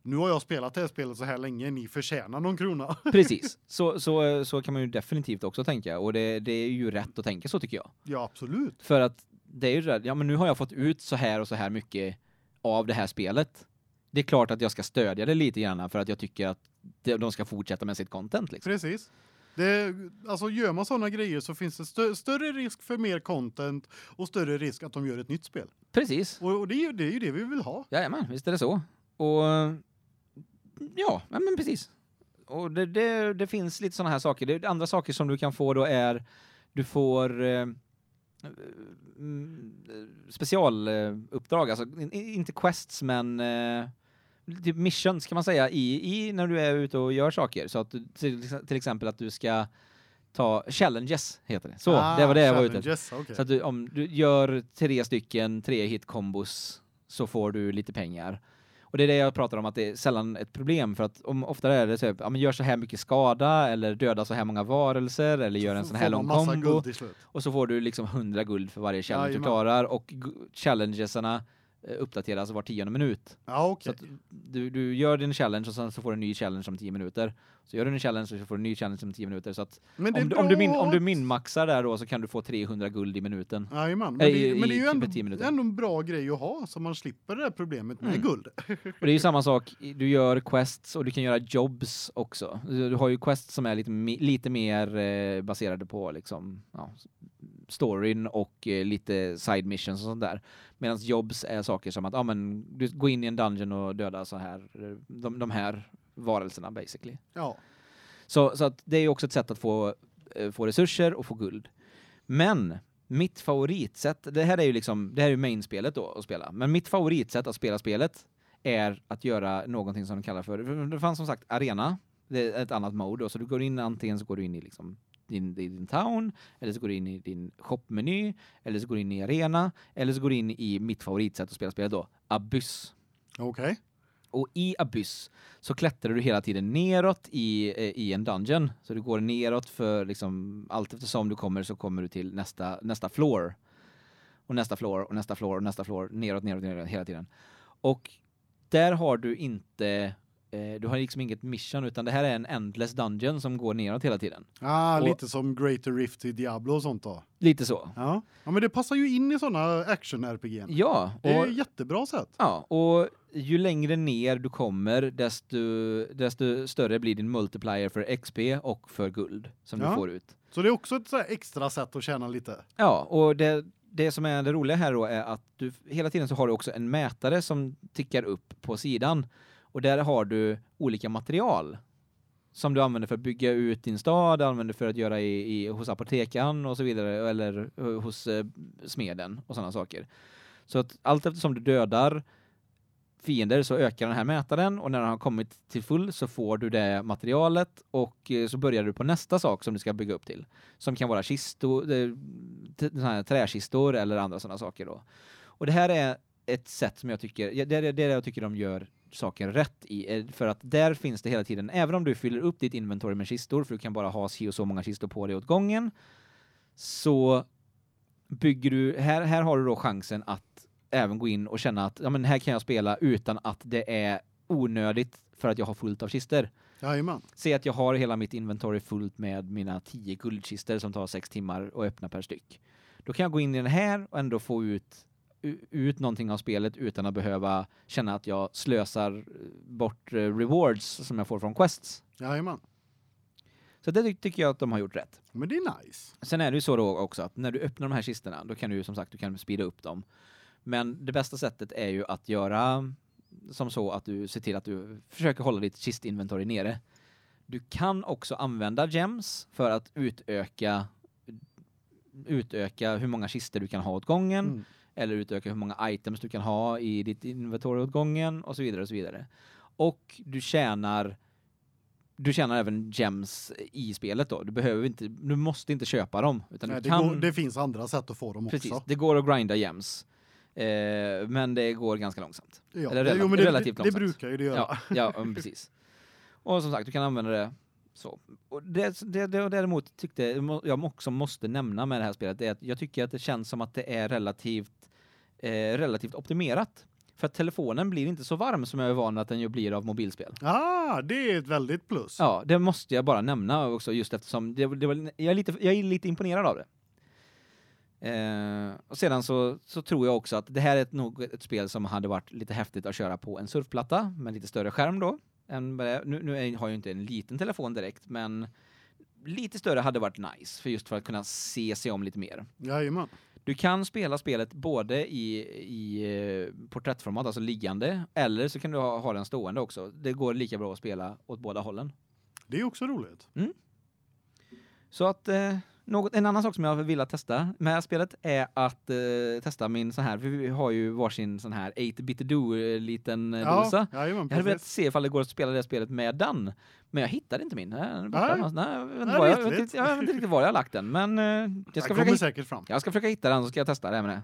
nu har jag spelat det här spelet så här länge, ni förtjänar någon krona. <laughs> precis. Så, så, så kan man ju definitivt också tänka och det, det är ju rätt att tänka så tycker jag. ja, absolut. För att det är ju rätt, ja men nu har jag fått ut så här och så här mycket av det här spelet. Det är klart att jag ska stödja det lite grann för att jag tycker att de ska fortsätta med sitt content liksom. Precis. Det, alltså gör man sådana grejer så finns det stö större risk för mer content och större risk att de gör ett nytt spel. Precis. Och, och det, är ju, det är ju det vi vill ha. Jajamän, visst är det så. Och ja, ja men precis. Och det, det, det finns lite sådana här saker. Det, andra saker som du kan få då är du får eh, specialuppdrag, alltså in, inte quests men eh, typ missions kan man säga i, i när du är ute och gör saker så att du, till, till exempel att du ska ta challenges heter det. Så, det var det jag var ute efter. Okay. Så att du, om du gör tre stycken tre hit kombos så får du lite pengar. Och det är det jag pratar om att det är sällan ett problem för att om ofta är det typ ja men gör så här mycket skada eller döda så här många varelser eller gör en sån här lång kombo och så får du liksom 100 guld för varje challenge du Jajamän. klarar och challengesarna uppdateras var tionde minut. Ja, okej. Så att du, du gör din challenge och sen så får du en ny challenge om 10 minuter. Så gör du en challenge så får du en ny challenge om 10 minuter så att om, du- om du min, om du minmaxar där då så kan du få 300 guld i minuten. Jajamän, men, Eh, det, men det är ju ändå, 10 minuter. ändå en bra grej att ha så man slipper det här problemet med Mm. guld. <laughs> Och det är ju samma sak, du gör quests och du kan göra jobs också. Du har ju quests som är lite, lite mer eh, baserade på liksom, ja, storyn och eh, lite side missions och sånt där. Medan jobs är saker som att ja men du går in i en dungeon och döda så här eh, de, de här varelserna basically. Ja. Så så att det är ju också ett sätt att få eh, få resurser och få guld. Men mitt favoritsätt, det här är ju liksom det här är ju mainspelet då att spela. Men mitt favoritsätt att spela spelet är att göra någonting som de kallar för det fanns som sagt arena Det är ett annat mode då, så du går in antingen så går du in i liksom din, din town, eller så går du in i din shopmeny, eller så går du in i arena, eller så går du in i mitt favoritsätt att spela spelet då, Abyss. Okej. Och i Abyss så klättrar du hela tiden neråt i eh, i en dungeon. Så du går neråt för liksom allt eftersom du kommer så kommer du till nästa nästa floor. Och nästa floor och nästa floor och nästa floor neråt neråt neråt hela tiden. Och där har du inte eh, du har liksom inget mission utan det här är en endless dungeon som går neråt hela tiden. Ah, Och- lite som Greater Rift i Diablo och sånt då. Lite så. Ja. Ja, men det passar ju in i såna action RPG. Ja, Det är och ett jättebra sätt. Ja, och ju längre ner du kommer desto desto större blir din multiplier för XP och för guld som Ja. du får ut. Så det är också ett extra sätt att tjäna lite. Ja, och det det som är det roliga här då är att du hela tiden så har du också en mätare som tickar upp på sidan och där har du olika material som du använder för att bygga ut din stad, använder för att göra i, i hos apotekaren och så vidare eller eh, hos eh, smeden och sådana saker. Så att allt eftersom du dödar fiender så ökar den här mätaren och när den har kommit till full så får du det materialet och eh, så börjar du på nästa sak som du ska bygga upp till som kan vara kistor eh, såna här träkistor eller andra sådana saker då. Och det här är ett sätt som jag tycker det är det jag tycker de gör saken rätt i eh, för att där finns det hela tiden även om du fyller upp ditt inventory med kistor för du kan bara ha si och så många kistor på dig åt gången så bygger du här här har du då chansen att även gå in och känna att ja men här kan jag spela utan att det är onödigt för att jag har fullt av kistor. Jajamän. Säg att jag har hela mitt inventory fullt med mina 10 guldkister som tar 6 timmar att öppna per styck. Då kan jag gå in i den här och ändå få ut ut någonting av spelet utan att behöva känna att jag slösar eh, bort eh, rewards som jag får från quests. Jajamän. Så det ty- tycker jag att de har gjort rätt. Men det är nice. Sen är det ju så då också att när du öppnar de här kistorna, då kan du som sagt du kan speeda upp dem. Men det bästa sättet är ju att göra som så att du ser till att du försöker hålla ditt kistinventory nere. Du kan också använda gems för att utöka utöka hur många kistor du kan ha åt gången Mm. Eller utöka hur många items du kan ha i ditt inventory åt gången och så vidare och så vidare. Och du tjänar du tjänar även gems i spelet då. Du behöver inte du måste inte köpa dem utan Nej, du det, kan går, det finns andra sätt att få dem Precis, också. det går att grinda gems. Eh, men det går ganska långsamt. Ja, eller det, relativt- men det, relativt det, det långsamt. brukar ju det göra. Ja, ja precis. Och som sagt, du kan använda det så. Och det, det, det däremot tyckte jag också måste nämna med det här spelet är att jag tycker att det känns som att det är relativt eh, relativt optimerat. För att telefonen blir inte så varm som jag är van att den ju blir av mobilspel. Ah, det är ett väldigt plus. Ja, det måste jag bara nämna också just eftersom det, det var, jag, är lite, jag är lite imponerad av det. Eh, och sedan så, så tror jag också att det här är ett, nog ett spel som hade varit lite häftigt att köra på en surfplatta med lite större skärm då. Det- nu nu har jag ju inte en liten telefon direkt, men lite större hade varit nice för just för att kunna se sig om lite mer. Jajamän. Du kan spela spelet både i, i eh, porträttformat, alltså liggande, eller så kan du ha, ha den stående också. Det går lika bra att spela åt båda hållen. Det är också roligt. Så att eh, något en annan sak som jag vill testa med spelet är att eh, testa min sån här vi har ju varsin sån här 8-bit do eh, liten eh, dosa. Ja, Jag hade velat precis. se ifall det går att spela det spelet med den, men jag hittade inte min. Nej, den borta Nej. Nej, jag vet inte Nej, var jag, jag, vet jag vet inte riktigt var jag har lagt den, men eh, jag ska försöka säkert fram. jag ska försöka hitta den så ska jag testa det här med det.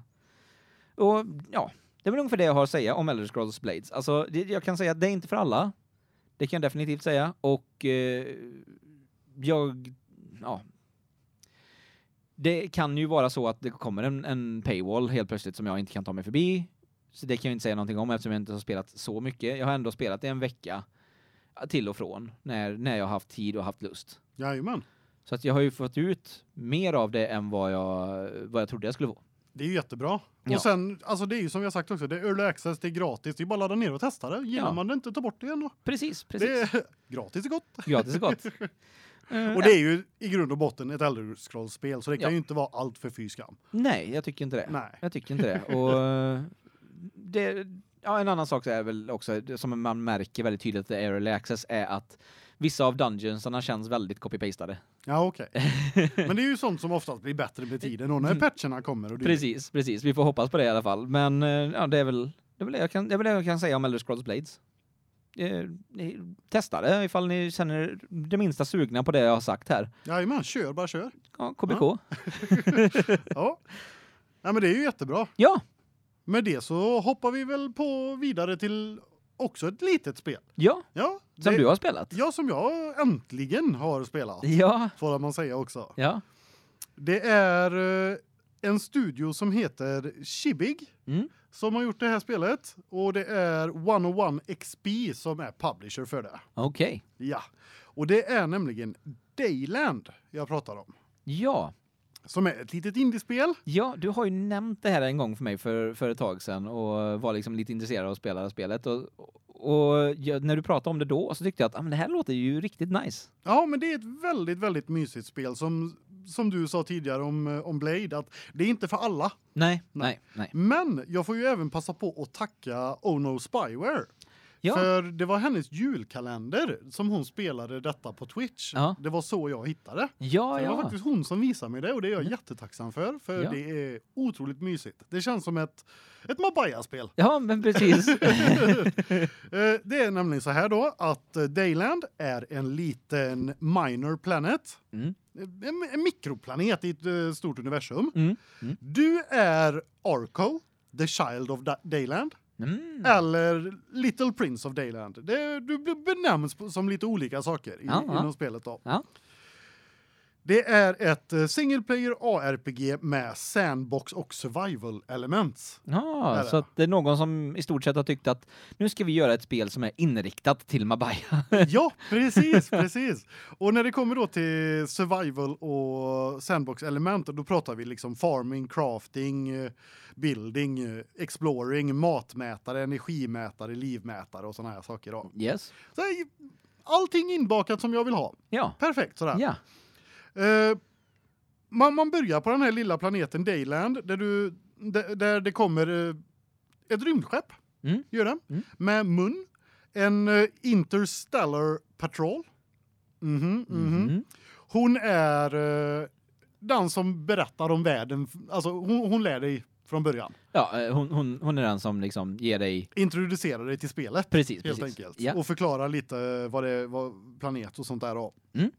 Och ja, det är väl ungefär det jag har att säga om Elder Scrolls Blades. Alltså, det, jag kan säga att det är inte för alla. Det kan jag definitivt säga och eh, jag ja det kan ju vara så att det kommer en, en paywall helt plötsligt som jag inte kan ta mig förbi. Så det kan jag inte säga någonting om eftersom jag inte har spelat så mycket. Jag har ändå spelat det en vecka till och från när när jag har haft tid och haft lust. Jajamän. Så att jag har ju fått ut mer av det än vad jag vad jag trodde jag skulle få. Det är ju jättebra. Ja. Och sen, alltså det är ju som har sagt också, det är early access, det är gratis, det är bara att ladda ner och testa det. Gillar Ja. man det inte, ta bort det igen då. Precis, precis. Det är <laughs> gratis är gott. Gratis är gott. <laughs> Eh, Och det är ju i grund och botten ett Elder Scrolls-spel, så det kan Ja. ju inte vara allt för fy skam. Nej, jag tycker inte det. Nej. Jag tycker inte det. Och <laughs> eh, det ja, en annan sak är väl också som man märker väldigt tydligt att det är early access är att vissa av dungeonsarna känns väldigt copy-pastade. Ja, okej. Men det är ju sånt som oftast blir bättre med tiden och när patcherna kommer och. Precis, precis. Vi får hoppas på det i alla fall. Men eh, ja, det är väl det är väl det jag kan det är väl det jag kan säga om Elder Scrolls Blades. eh, testa det ifall ni känner det minsta sugna på det jag har sagt här. Jajamän, kör bara kör. Ja, KBK. Ja. <laughs> Nej men det är ju jättebra. Ja, Med det så hoppar vi väl på vidare till också ett litet spel. ja, Ja, som det- du har spelat. Ja, som jag äntligen har spelat. Ja, Får man säga också. ja. Det är eh, en studio som heter Shibig Mm. som har gjort det här spelet och det är 101 XP som är publisher för det. Okej. Ja. Och det är nämligen Dayland jag pratar om. Ja. Som är ett litet indiespel. Ja, du har ju nämnt det här en gång för mig för, för ett tag sedan och var liksom lite intresserad av att spela det här spelet och, och jag, när du pratade om det då så tyckte jag att ah, men det här låter ju riktigt nice. Ja, men det är ett väldigt väldigt mysigt spel som som du sa tidigare om eh, om Blade att det är inte för alla. Nej, nej, nej. Men jag får ju även passa på att tacka Ono Spyware. Ja. För det var hennes julkalender som hon spelade detta på Twitch. Ja. Det var så jag hittade. Ja, Det var faktiskt hon som visade mig det och det är jag Ja. jättetacksam för för det är otroligt mysigt. Det känns som ett ett Mabaya-spel. Ja, men precis. <laughs> Eh, det är nämligen så här då att eh, Dayland är en liten minor planet. Mm. En, en mikroplanet i ett eh, stort universum. Mm. Mm. Du är Arco, the child of Da- Dayland. Mm. Eller Little Prince of Dayland. Det, du blir- benämns som lite olika saker i, Ja, ja. inom spelet då. Ja. Det är ett eh, single player ARPG med sandbox och survival elements. Ja, så det är någon som i stort sett har tyckt att nu ska vi göra ett spel som är inriktat till Mabaya. <laughs> ja, precis, precis. Och när det kommer då till survival och sandbox element då pratar vi liksom farming, crafting, eh, building, eh, exploring, matmätare, energimätare, livmätare och såna här saker då. Yes. Så allting inbakat som jag vill ha. Ja. Perfekt sådär. Ja. Eh, man, man börjar på den här lilla planeten Dayland där du där, där det kommer eh, ett rymdskepp. Mm. Gör det. Mm. Med mun en eh, interstellar patrol. Mhm mhm. Mhm. Hon är eh, den som berättar om världen alltså hon, hon lär dig från början. Ja, eh, hon, hon, hon är den som liksom ger dig Introducerar dig till spelet precis, helt precis. enkelt Ja. och förklarar lite vad det vad planet och sånt där då. Mm.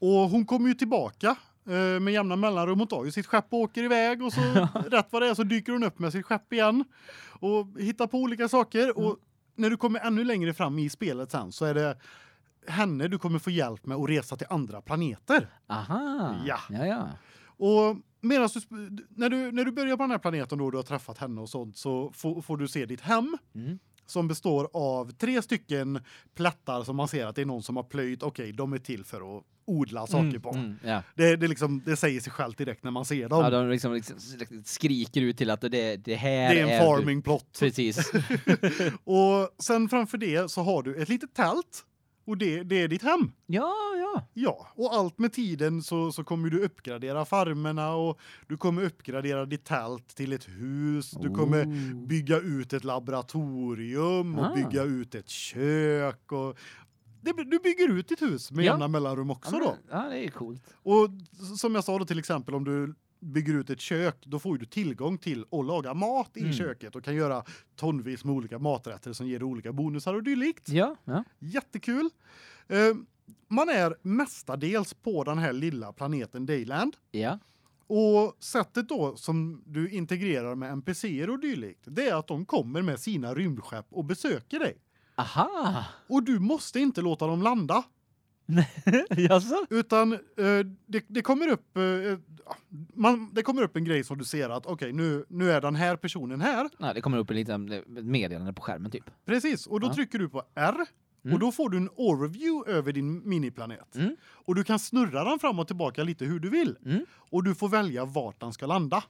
Och hon kommer ju tillbaka eh, med jämna mellanrum hon tar ju sitt skepp och åker iväg och så <laughs> rätt vad det är så dyker hon upp med sitt skepp igen och hittar på olika saker Mm. och när du kommer ännu längre fram i spelet sen så är det henne du kommer få hjälp med att resa till andra planeter. Aha. Ja. Ja, ja. Och medan du när du när du börjar på den här planeten då och du har träffat henne och sånt så får, får du se ditt hem Mm. som består av tre stycken plättar som man ser att det är någon som har plöjt. Okej, de är till för att odla saker Mm, på. mm, ja. Det det liksom det säger sig självt direkt när man ser dem. ja, de liksom, liksom skriker ut till att det, det här det är en farming plot. Precis. <laughs> Och sen framför det så har du ett litet tält och det det är ditt hem. Ja, ja. Ja, och allt med tiden så så kommer du uppgradera farmerna och du kommer uppgradera ditt tält till ett hus. Du kommer Oh. bygga ut ett laboratorium och Ah. bygga ut ett kök och det, du bygger ut ditt hus med Ja. jämna mellanrum också ja, då. men, ja, det är coolt. Och som jag sa då till exempel om du bygger ut ett kök då får du tillgång till att laga mat i Mm. köket och kan göra tonvis med olika maträtter som ger olika bonusar och dylikt. Ja, ja. Jättekul. Eh, man är mestadels på den här lilla planeten Dayland Ja. och sättet då som du integrerar med NPC:er och dylikt det är att de kommer med sina rymdskepp och besöker dig. Aha. Och du måste inte låta dem landa <laughs> Jaså? utan eh, det, det kommer upp eh, man det kommer upp en grej som du ser att okej nu nu är den här personen här. Ja, det kommer upp en liten ett meddelande på skärmen typ. Precis och då Ja. trycker du på R Mm. och då får du en overview över din miniplanet. Mm. Och du kan snurra den fram och tillbaka lite hur du vill. Mm. Och du får välja vart den ska landa.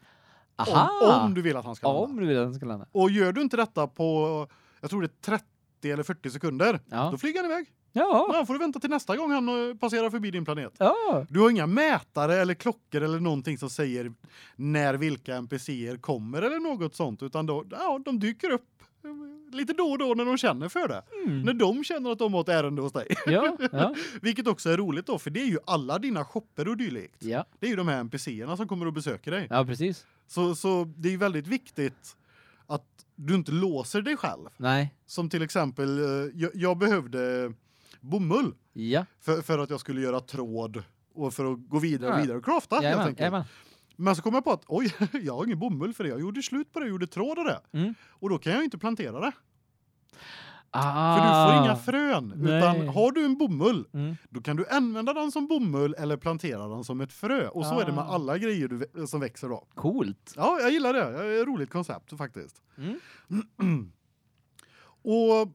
Aha. Om, om du vill att han ska landa. Om du vill att den ska landa. Och gör du inte detta på jag tror det är 30 eller 40 sekunder, Ja. då flyger han iväg. Ja. Ja, får du vänta till nästa gång han eh, passerar förbi din planet. Ja. Du har inga mätare eller klockor eller någonting som säger när vilka NPC:er kommer eller något sånt utan då ja, de dyker upp eh, lite då och då när de känner för det. Mm. När de känner att de har ett ärende hos dig. Ja, ja. <laughs> Vilket också är roligt då för det är ju alla dina shopper och dylikt. Ja. Det är ju de här NPC:erna som kommer och besöker dig. Ja, precis. Så så det är ju väldigt viktigt att du inte låser dig själv. Nej. Som till exempel eh, jag, jag behövde bomull Ja. för, för att jag skulle göra tråd och för att gå vidare och Ja. vidare och crafta helt Jajamän, enkelt. jajamän. Men så kom jag på att oj, <laughs> jag har ingen bomull för det. Jag gjorde slut på det, jag gjorde tråd av det. Mm. Och då kan jag ju inte plantera det. Ah. För du får inga frön, Nej. utan har du en bomull, Mm. då kan du använda den som bomull eller plantera den som ett frö. Och så är det med Ah. alla grejer du, som växer då. Coolt. Ja, jag gillar det. Det är ett roligt koncept faktiskt. Mm. <clears throat> Och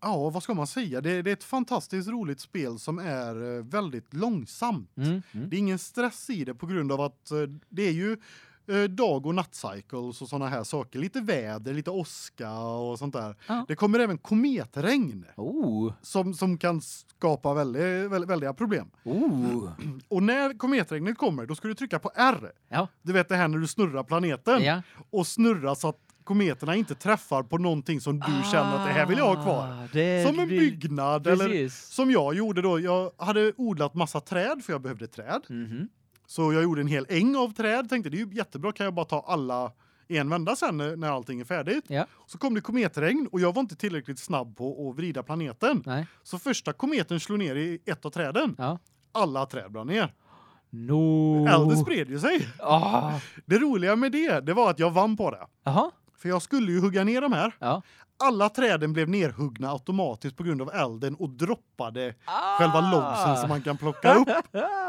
ja, vad ska man säga? Det, det är ett fantastiskt roligt spel som är eh, väldigt långsamt. Mm. Mm. Det är ingen stress i det på grund av att eh, det är ju dag och nattcycles och såna här saker, lite väder, lite åska och sånt där. Ja. Det kommer även kometregn Oh. som som kan skapa väldigt väl- väldiga problem. Oh. <clears throat> Och när kometregnet kommer, då ska du trycka på R. Ja. Du vet det här när du snurrar planeten Ja. och snurra så att kometerna inte träffar på någonting som du känner att det här vill jag ha kvar. Ah, Det, Som en det- byggnad eller Precis. som jag gjorde då. Jag hade odlat massa träd för jag behövde träd. Mhm. Så jag gjorde en hel äng av träd. Tänkte det är ju jättebra kan jag bara ta alla i en vända sen när, allting är färdigt. Ja. Så kom det kometregn och jag var inte tillräckligt snabb på att vrida planeten. Nej. Så första kometen slog ner i ett av träden. Ja. Alla träd brann ner. No. Elden spred ju sig. Ah. Det roliga med det, det var att jag vann på det. Jaha. För jag skulle ju hugga ner de här. Ja. Alla träden blev nerhuggna automatiskt på grund av elden och droppade Ah. själva logsen som man kan plocka upp.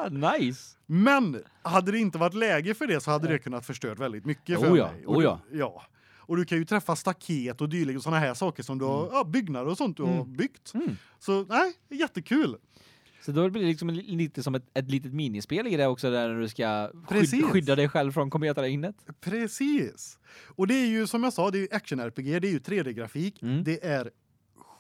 <laughs> nice. Men hade det inte varit läge för det så hade det kunnat förstört väldigt mycket för Oh ja, mig. oh Och ja. du- ja. Och du kan ju träffa staket och och såna här saker som du har, ja, byggnader och sånt du har Mm. byggt. Mm. Så nej, jättekul. Så då blir det liksom li- lite som ett, ett litet minispel i det också där du ska Precis. skydda, dig själv från kometregnet. Precis. Och det är ju som jag sa, det är ju action RPG, det är ju 3D-grafik. Mm. Det är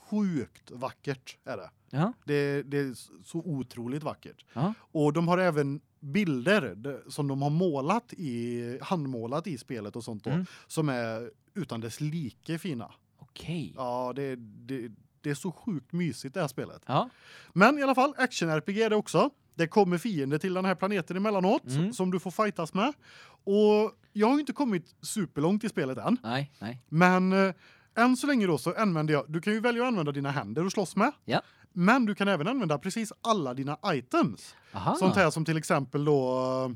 sjukt vackert är det. Ja. Det det är så otroligt vackert. Ja. Och de har även bilder de- som de har målat i handmålat i spelet och sånt då Mm. som är utan dess like fina. Okej. Ja, det det det är så sjukt mysigt det här spelet. Ja. Men i alla fall action RPG är det också. Det kommer fiender till den här planeten emellanåt Mm. som du får fightas med. Och jag har ju inte kommit superlångt i spelet än, Nej, nej. men eh, än så länge då så använder jag du kan ju välja att använda dina händer och slåss med. Ja. Men du kan även använda precis alla dina items. Aha. Sånt här som till exempel då eh,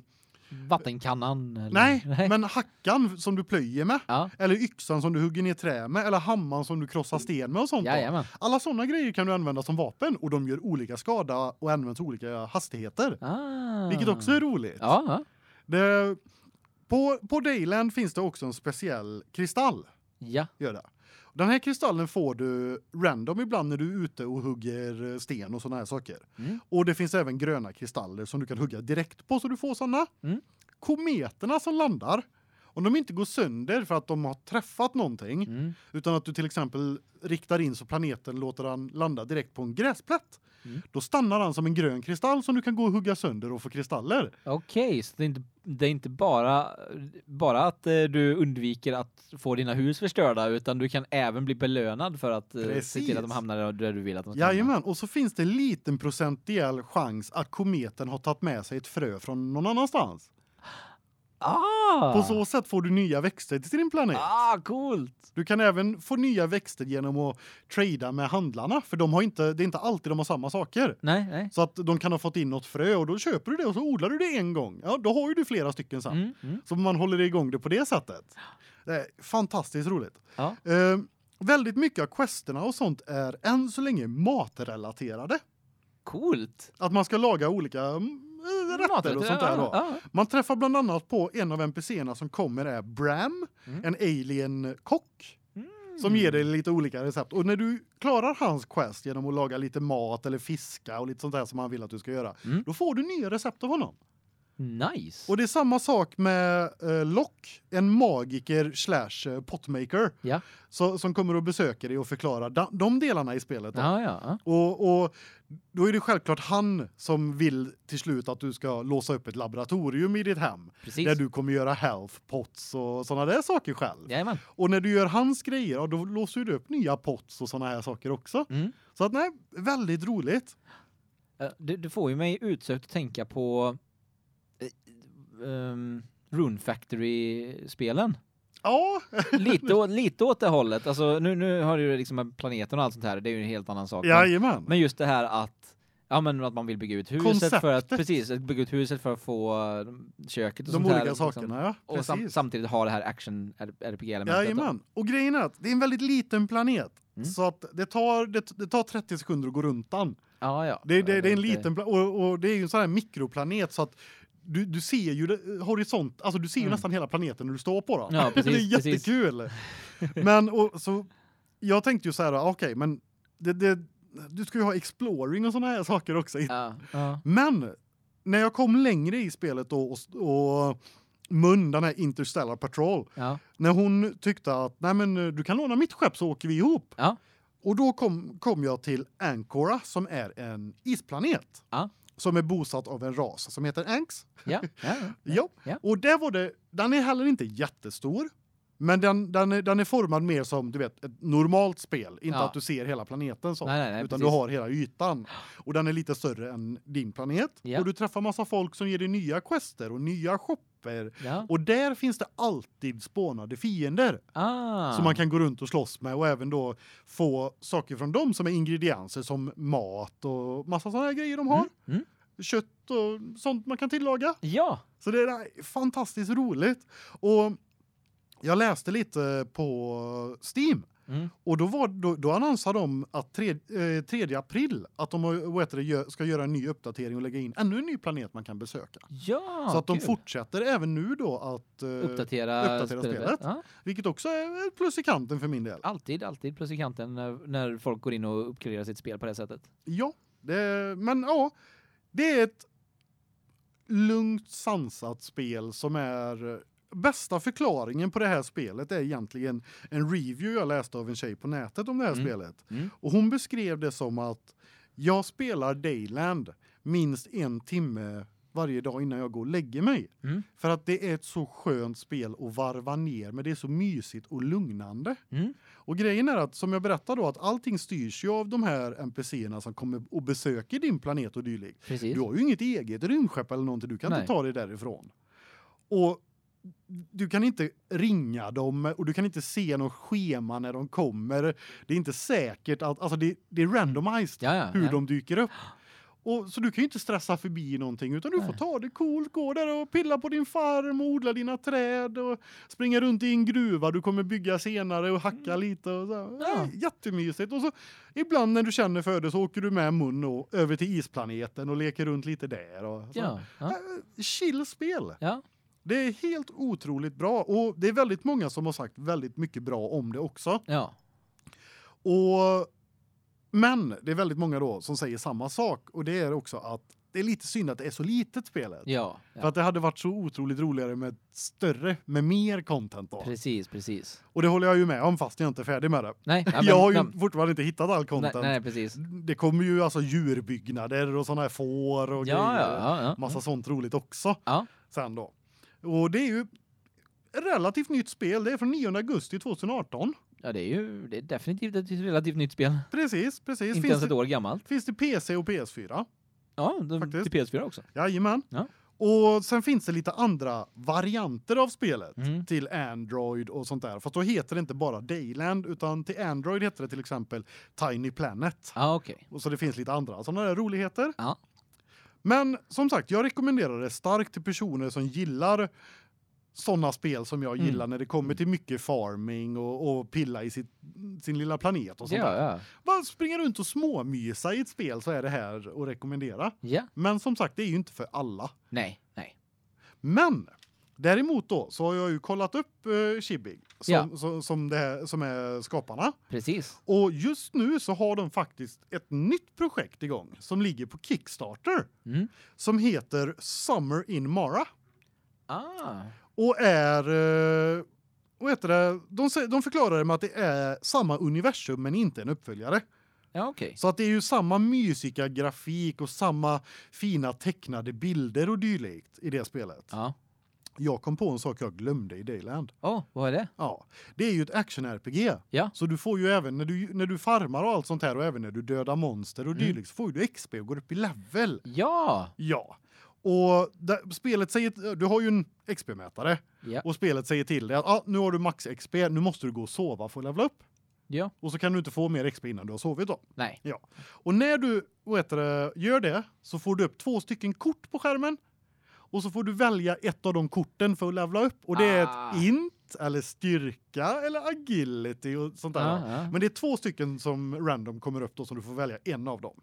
Vattenkannan eller? <laughs> nej, men hackan som du plöjer med Ja. eller yxan som du hugger ner trä med eller hammaren som du krossar sten med och sånt. Jajamän. Alla såna grejer kan du använda som vapen och de gör olika skada och används olika hastigheter. Ah. Vilket också är roligt. Ja. Det, på på Dayland finns det också en speciell kristall Ja. gör det. Den här kristallen får du random ibland när du är ute och hugger eh, sten och såna här saker. Mm. Och det finns även gröna kristaller som du kan hugga direkt på så du får såna. Mm. Kometerna som landar om de inte går sönder för att de har träffat någonting Mm. utan att du till exempel riktar in så planeten låter den landa direkt på en gräsplätt. Mm. Då stannar den som en grön kristall som du kan gå och hugga sönder och få kristaller. Okej, så det är inte det är inte bara bara att eh, du undviker att få dina hus förstörda utan du kan även bli belönad för att eh, se Precis. till att de hamnar där- du vill att de ska. Jajamän, och så finns det en liten procentiell chans att kometen har tagit med sig ett frö från någon annanstans. Ah. På så sätt får du nya växter till din planet. Ah, coolt. Du kan även få nya växter genom att trada med handlarna för de har inte det är inte alltid de har samma saker. Nej, nej. Så att de kan ha fått in något frö och då köper du det och så odlar du det en gång. Ja, då har ju du flera stycken sen. Mm, mm. Så man håller igång det på det sättet. Det är fantastiskt roligt. Ja. Eh, väldigt mycket av questerna och sånt är än så länge matrelaterade. Coolt. Att man ska laga olika mm, rätter och sånt där då. Man träffar bland annat på en av NPC:erna som kommer är Bram, Mm. en alien kock Mm. som ger dig lite olika recept. Och när du klarar hans quest genom att laga lite mat eller fiska och lite sånt där som han vill att du ska göra, Mm. då får du nya recept av honom. Nice. Och det är samma sak med eh, Lock, en magiker slash eh, potmaker. Ja. Så, som kommer och besöker dig och förklarar da, de delarna i spelet. Ja, ja. Och, och då är det självklart han som vill till slut att du ska låsa upp ett laboratorium i ditt hem. Precis. Där du kommer göra health pots och såna där saker själv. Jajamän. Och när du gör hans grejer, då låser du upp nya pots och såna här saker också. Mm. Så att nej, väldigt roligt. Eh, Det, det får ju mig utsökt att tänka på um, Rune Factory-spelen. Ja, lite åt, lite åt det hållet. Alltså nu nu har ju liksom planeten och allt sånt här. Det är ju en helt annan sak. Men, jajamän. men just det här att ja men att man vill bygga ut huset för att Konceptet. precis bygga ut huset för att få eh, köket och De sånt olika här, liksom. sakerna, ja. Och sam Precis. samtidigt ha det här action RPG elementet. Jajamän. Och grejen är att det är en väldigt liten planet. Mm. Så att det tar det, det tar 30 sekunder att gå runt den. Ja ja. Det, det, det är en liten och, och det är ju en sån här mikroplanet så att du, du ser ju det, horisont, alltså du ser ju Mm. nästan hela planeten när du står på den. Ja, precis, <laughs> det är precis. jättekul. <laughs> men och så jag tänkte ju så här okej, men det, det du ska ju ha exploring och såna här saker också. Ja. Ja. Men när jag kom längre i spelet då och, och Mun den här Interstellar Patrol Ja. när hon tyckte att nej men eh, du kan låna mitt skepp så åker vi ihop. Ja. Och då kom kom jag till Ancora som är en isplanet. Ja. Som är bosatt av en ras som heter Anks. <laughs> Ja. Ja. Ja. Ja. Och där var det den är heller inte jättestor. Men den den är, den är formad mer som du vet ett normalt spel, inte Ja. att du ser hela planeten så, Nej, nej, nej, utan precis. du har hela ytan. Och den är lite större än din planet Ja. och du träffar massa folk som ger dig nya quester och nya shopper. Ja. Och där finns det alltid spånade fiender Ah. som man kan gå runt och slåss med och även då få saker från dem som är ingredienser som mat och massa sådana här grejer de har. Mm. Mm. Kött och sånt man kan tillaga. Ja. Så det är fantastiskt roligt och jag läste lite på Steam Mm. och då var då, då annonsade de att 3, eh, 3 april att de har- vad det, ska göra en ny uppdatering och lägga in ännu en ny planet man kan besöka. Ja. så att de kul. fortsätter även nu då att eh, uppdatera, uppdatera spelet. Ja. vilket också är plus i kanten för min del. Alltid, alltid plus i kanten när, när folk går in och uppgraderar sitt spel på det sättet. Ja, det, men ja, det är ett lugnt sansat spel som är bästa förklaringen på det här spelet är egentligen en review jag läste av en tjej på nätet om det här Mm. spelet. Mm. Och hon beskrev det som att jag spelar Dayland minst en timme varje dag innan jag går och lägger mig. Mm. För att det är ett så skönt spel att varva ner men det är så mysigt och lugnande. Mm. Och grejen är att som jag berättade då att allting styrs ju av de här NPC:erna som kommer och besöker din planet och dylikt. Precis. Du har ju inget eget rymdskepp eller någonting, du kan Nej. inte ta dig därifrån. Och du kan inte ringa dem och du kan inte se något schema när de kommer. Det är inte säkert att alltså det, det är randomized Ja, ja, hur ja. de dyker upp. Och så du kan ju inte stressa förbi någonting utan du får Nej. ta det coolt, gå där och pilla på din farm och odla dina träd och springa runt i en gruva du kommer bygga senare och hacka lite och så. Mm. Ja. Jättemysigt och så ibland när du känner för det så åker du med mun och över till isplaneten och leker runt lite där och så. Ja. Ja. Äh, Chill spel. Ja. Det är helt otroligt bra och det är väldigt många som har sagt väldigt mycket bra om det också. Ja. Och men det är väldigt många då som säger samma sak och det är också att det är lite synd att det är så litet spelet. Ja. För att det hade varit så otroligt roligare med större med mer content då. Precis, precis. Och det håller jag ju med om fast jag inte är färdig med det. Nej, ja, <laughs> men- jag har ju men- fortfarande inte hittat all nej, content. nej, precis. Det kommer ju alltså djurbyggnader och såna här får och Ja, grejer. ja, ja, ja. Massa sånt roligt också. Ja. Sen då. Och det är ju ett relativt nytt spel. Det är från 9 augusti 2018. Ja, det är ju det är definitivt ett relativt nytt spel. Precis, precis. Inte Finns ens det, ett år gammalt. finns det PC och PS4? Ja, de, Faktiskt. till PS4 också. Jajamän. Ja. Och sen finns det lite andra varianter av spelet Mm. till Android och sånt där. Fast då heter det inte bara Dayland utan till Android heter det till exempel Tiny Planet. Ja, okej. Och så det finns lite andra sådana där roligheter. Ja. Men som sagt, jag rekommenderar det starkt till personer som gillar såna spel som jag Mm. gillar när det kommer till mycket farming och, och pilla i sitt, sin lilla planet och sånt Ja, där. ja. Bara springa runt och småmysa i ett spel så är det här att rekommendera. Ja. Men som sagt, det är ju inte för alla. Nej, nej. Men däremot då så har jag ju kollat upp uh, Chibi som, Ja. som, som, det här, som är skaparna. Precis. Och just nu så har de faktiskt ett nytt projekt igång som ligger på Kickstarter Mm. som heter Summer in Mara Ah. och är uh, vad heter det? De, de förklarar det med att det är samma universum men inte en uppföljare. Ja, okej. Så att det är ju samma mysiga grafik och samma fina tecknade bilder och dylikt i det spelet. Ja. Jag kom på en sak jag glömde i Dayland. Åh, vad är det? Ja, det är ju ett action-RPG. Ja. Så du får ju även när du när du farmar och allt sånt här och även när du dödar monster och Mm. dylikt så får du XP och går upp i level. Ja. Ja. Och där, spelet säger du har ju en XP-mätare Ja. och spelet säger till dig att ah, nu har du max XP, nu måste du gå och sova för att levla upp. Ja. Och så kan du inte få mer XP innan du har sovit då. Nej. Och när du heter det, gör det så får du upp två stycken kort på skärmen. Och så får du välja ett av de korten för att levla upp och det är Ah. ett int eller styrka eller agility och sånt där. Ja, ja. Men det är två stycken som random kommer upp då som du får välja en av dem.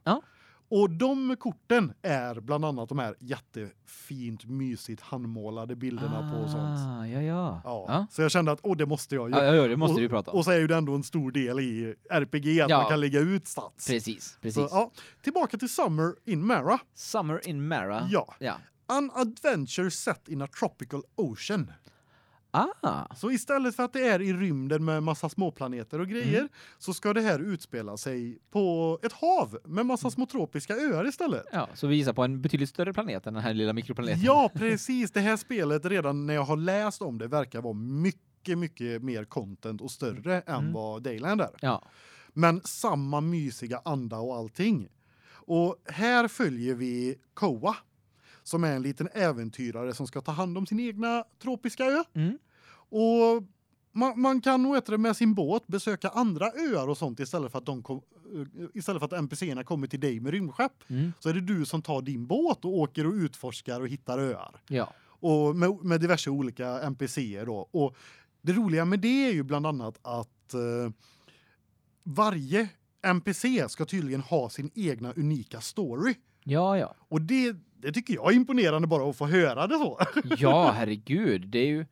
Och de korten är bland annat de här jättefint mysigt handmålade bilderna på och sånt. Ah, ja, ja. Ja. Ja. Så jag kände att åh det måste jag ju. Ja, ja, det måste och, vi prata om. Och så är ju det ändå en stor del i RPG att Ja. man kan lägga ut stats. Precis, precis. Så, ja, tillbaka till Summer in Mara. Summer in Mara. Ja. Ja. An adventure set in a tropical ocean. Ah. Så istället för att det är i rymden med massa småplaneter och grejer Mm. så ska det här utspela sig på ett hav med massa små tropiska öar istället. Ja, så vi gissar på en betydligt större planet än den här lilla mikroplaneten. Ja, precis. Det här spelet redan när jag har läst om det verkar vara mycket mycket mer content och större än Mm. vad Dayland är. Ja. Men samma mysiga anda och allting. Och här följer vi Koa som är en liten äventyrare som ska ta hand om sin egna tropiska ö. Mm. Och man, man kan nog det med sin båt besöka andra öar och sånt istället för att de kom, eh, istället för att NPC:erna kommer till dig med rymdskepp Mm. så är det du som tar din båt och åker och utforskar och hittar öar Ja. och med, med diverse olika NPC:er då. Och det roliga med det är ju bland annat att eh, varje NPC ska tydligen ha sin egna unika story. Ja, ja. Och det det tycker jag är imponerande bara att få höra det så. <laughs> Ja, herregud. Det är ju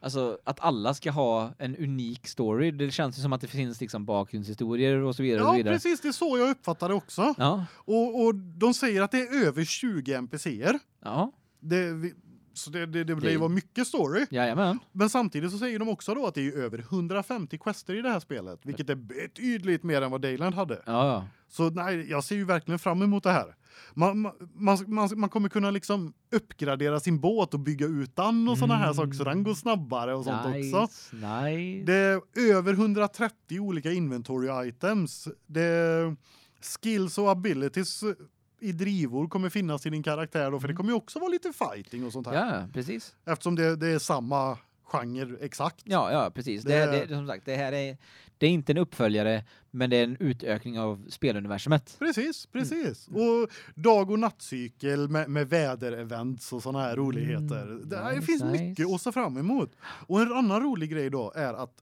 alltså att alla ska ha en unik story. Det känns ju som att det finns liksom bakgrundshistorier och så vidare och så Ja, vidare. precis, det är så jag uppfattar det också. Ja. Och och de säger att det är över 20 NPC:er. Ja. Det så det det det, Det- det mycket story. Jajamän. Men samtidigt så säger de också då att det är över 150 quester i det här spelet, vilket är betydligt mer än vad Dayland hade. Ja, ja. Så nej, jag ser ju verkligen fram emot det här. Man, man, man, man kommer kunna liksom uppgradera sin båt och bygga ut den och såna här Mm. saker så den går snabbare och sånt nice, också. Nice. Det är över 130 olika inventory items. Det är skills och abilities i drivor kommer finnas i din karaktär då för det Mm. kommer ju också vara lite fighting och sånt här. Ja, precis. Eftersom det, det är samma genre exakt. Ja, ja, precis. Det, Det- det, som sagt, det här är det är inte en uppföljare, men det är en utökning av speluniversumet. Precis, Mm. precis. Och dag och nattcykel med, med väderevents och såna här roligheter. Mm, det, det nice, finns nice. mycket att se fram emot. Och en annan rolig grej då är att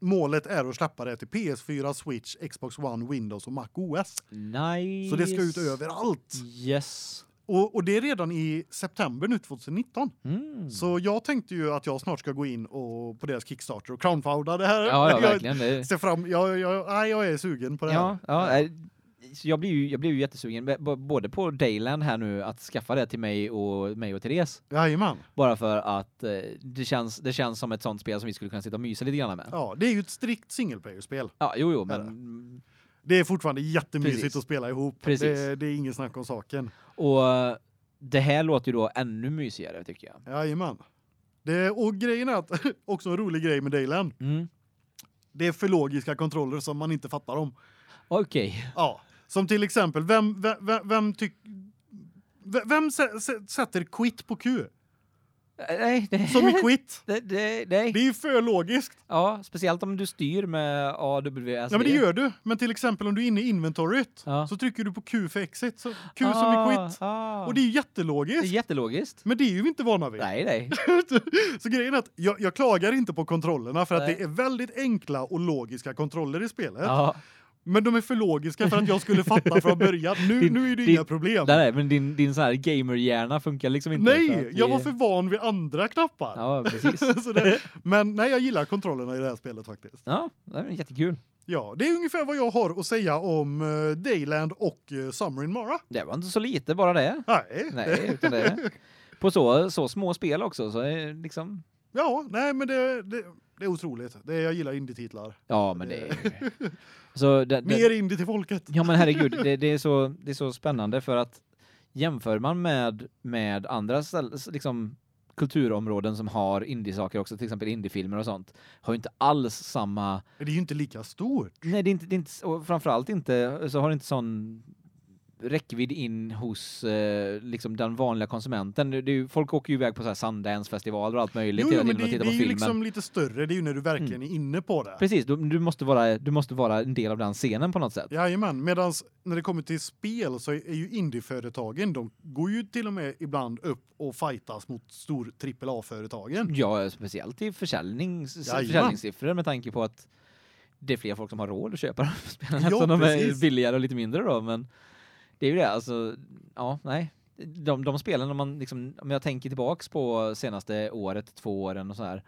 målet är att släppa det till PS4, Switch, Xbox One, Windows och Mac OS. Nice. Så det ska ut överallt. Yes. Och, och det är redan i september nu 2019. Mm. Så jag tänkte ju att jag snart ska gå in och på deras Kickstarter och crowdfunda det här. Ja, ja, <laughs> jag verkligen. Ser fram jag jag nej, jag är sugen på det ja, här. ja, jag blir ju jag blir ju jättesugen både på Dayland här nu att skaffa det till mig och mig och Therese Jajamän. bara för att eh, det känns det känns som ett sånt spel som vi skulle kunna sitta och mysa lite grann med. Ja, det är ju ett strikt single player spel. Ja, jo jo, men Det är fortfarande jättemysigt Precis. att spela ihop. Precis. Det, det är ingen snack om saken. och eh, det här låter ju då ännu mysigare tycker jag. Jajamän. Det, och grejen är att, <laughs> också en rolig grej med Dayland, Mm. det är för logiska kontroller som man inte fattar om. Okej. Ja, som till exempel, vem, vem, vem, vem vem, vem sä- sä- sätter quit på Q? Nej, det Som i quit? <laughs> det, det, nej. Det är ju för logiskt. Ja, speciellt om du styr med AWS. Ja men det gör du. Men till exempel om du är inne i inventoryt Ja. så trycker du på Q för exit. Så Q som i quit. Ah, Och det är ju det är jättelogiskt. jättelogiskt. Men det är ju vi inte vana vid. Nej, nej. <laughs> så grejen är att jag, jag klagar inte på kontrollerna för att Nej. det är väldigt enkla och logiska kontroller i spelet. Ja. Men de är för logiska för att jag skulle fatta från början. Nu, Din- nu är det din- inga problem. Nej, nej, men din din så här gamerhjärna funkar liksom inte Nej, jag vi- var för van vid andra knappar. Ja, precis. <laughs> det, men nej, jag gillar kontrollerna i det här spelet faktiskt. Ja, det är jättekul. Ja, det är ungefär vad jag har att säga om uh, Dayland och uh, Summer in Mara. Det var inte så lite bara det. Nej. Nej, utan det <laughs> på så så små spel också så är det liksom Ja, nej men det, det, det är otroligt. Det, jag gillar indie-titlar. ja, men det är <laughs> så det, det, Mer indie till folket. Ja men herregud, <laughs> det, det är så det är så spännande för att jämför man med med andra liksom kulturområden som har indie-saker också, till exempel indiefilmer och sånt, har ju inte alls samma Det är ju inte lika stort. Nej, det är inte det är inte och framförallt inte så har det inte sån räckvidd in hos eh, liksom den vanliga konsumenten. Det är ju, folk åker ju iväg på så här Sundance-festivaler och allt möjligt Jo, hela men tiden det, och tittar det på är ju filmen. liksom lite större, det är ju när du verkligen är inne på det. Precis, du, du måste vara du måste vara en del av den scenen på något sätt. Jajamän, medan när det kommer till spel så är ju indieföretagen, de går ju till och med ibland upp och fightas mot stor AAA-företagen. Ja, speciellt i försäljnings, Jajamän. försäljningssiffror med tanke på att det är fler folk som har råd att köpa de spelen Ja, eftersom de är billigare och lite mindre då, men det är ju det alltså ja, nej. De de spelen om man liksom om jag tänker tillbaks på senaste året, två åren och så här.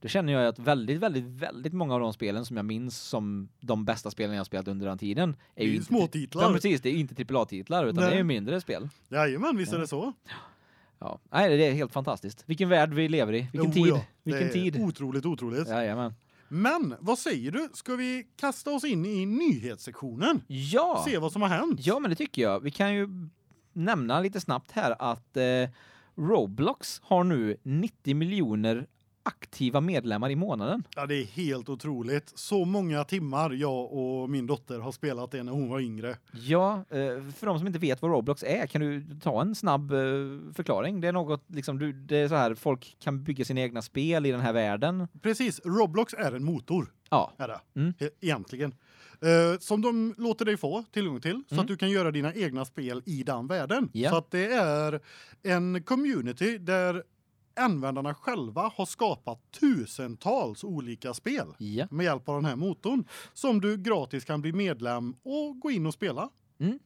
Då känner jag att väldigt väldigt väldigt många av de spelen som jag minns som de bästa spelen jag spelat under den tiden är ju inte små Ja, titlar. precis, det är ju inte AAA-titlar utan Nej. det är ju mindre spel. Jajamän, visst är Ja. det så. Ja, nej, det är helt fantastiskt. Vilken värld vi lever i. Vilken Jo, tid. ja, Vilken tid. Otroligt, otroligt. Jajamän. Men vad säger du? Ska vi kasta oss in i nyhetssektionen? Ja. Se vad som har hänt? Ja, men det tycker jag. Vi kan ju nämna lite snabbt här att eh, Roblox har nu 90 miljoner aktiva medlemmar i månaden. Ja, det är helt otroligt. Så många timmar jag och min dotter har spelat det när hon var yngre. Ja, eh, för de som inte vet vad Roblox är, kan du ta en snabb eh, förklaring? Det är något liksom du det är så här folk kan bygga sina egna spel i den här världen. Precis, Roblox är en motor, Ja. är det. Mm. E- Egentligen. Eh, som de låter dig få tillgång till så Mm. att du kan göra dina egna spel i den världen. Ja. Så att det är en community där användarna själva har skapat tusentals olika spel Ja. med hjälp av den här motorn som du gratis kan bli medlem och gå in och spela. Mm.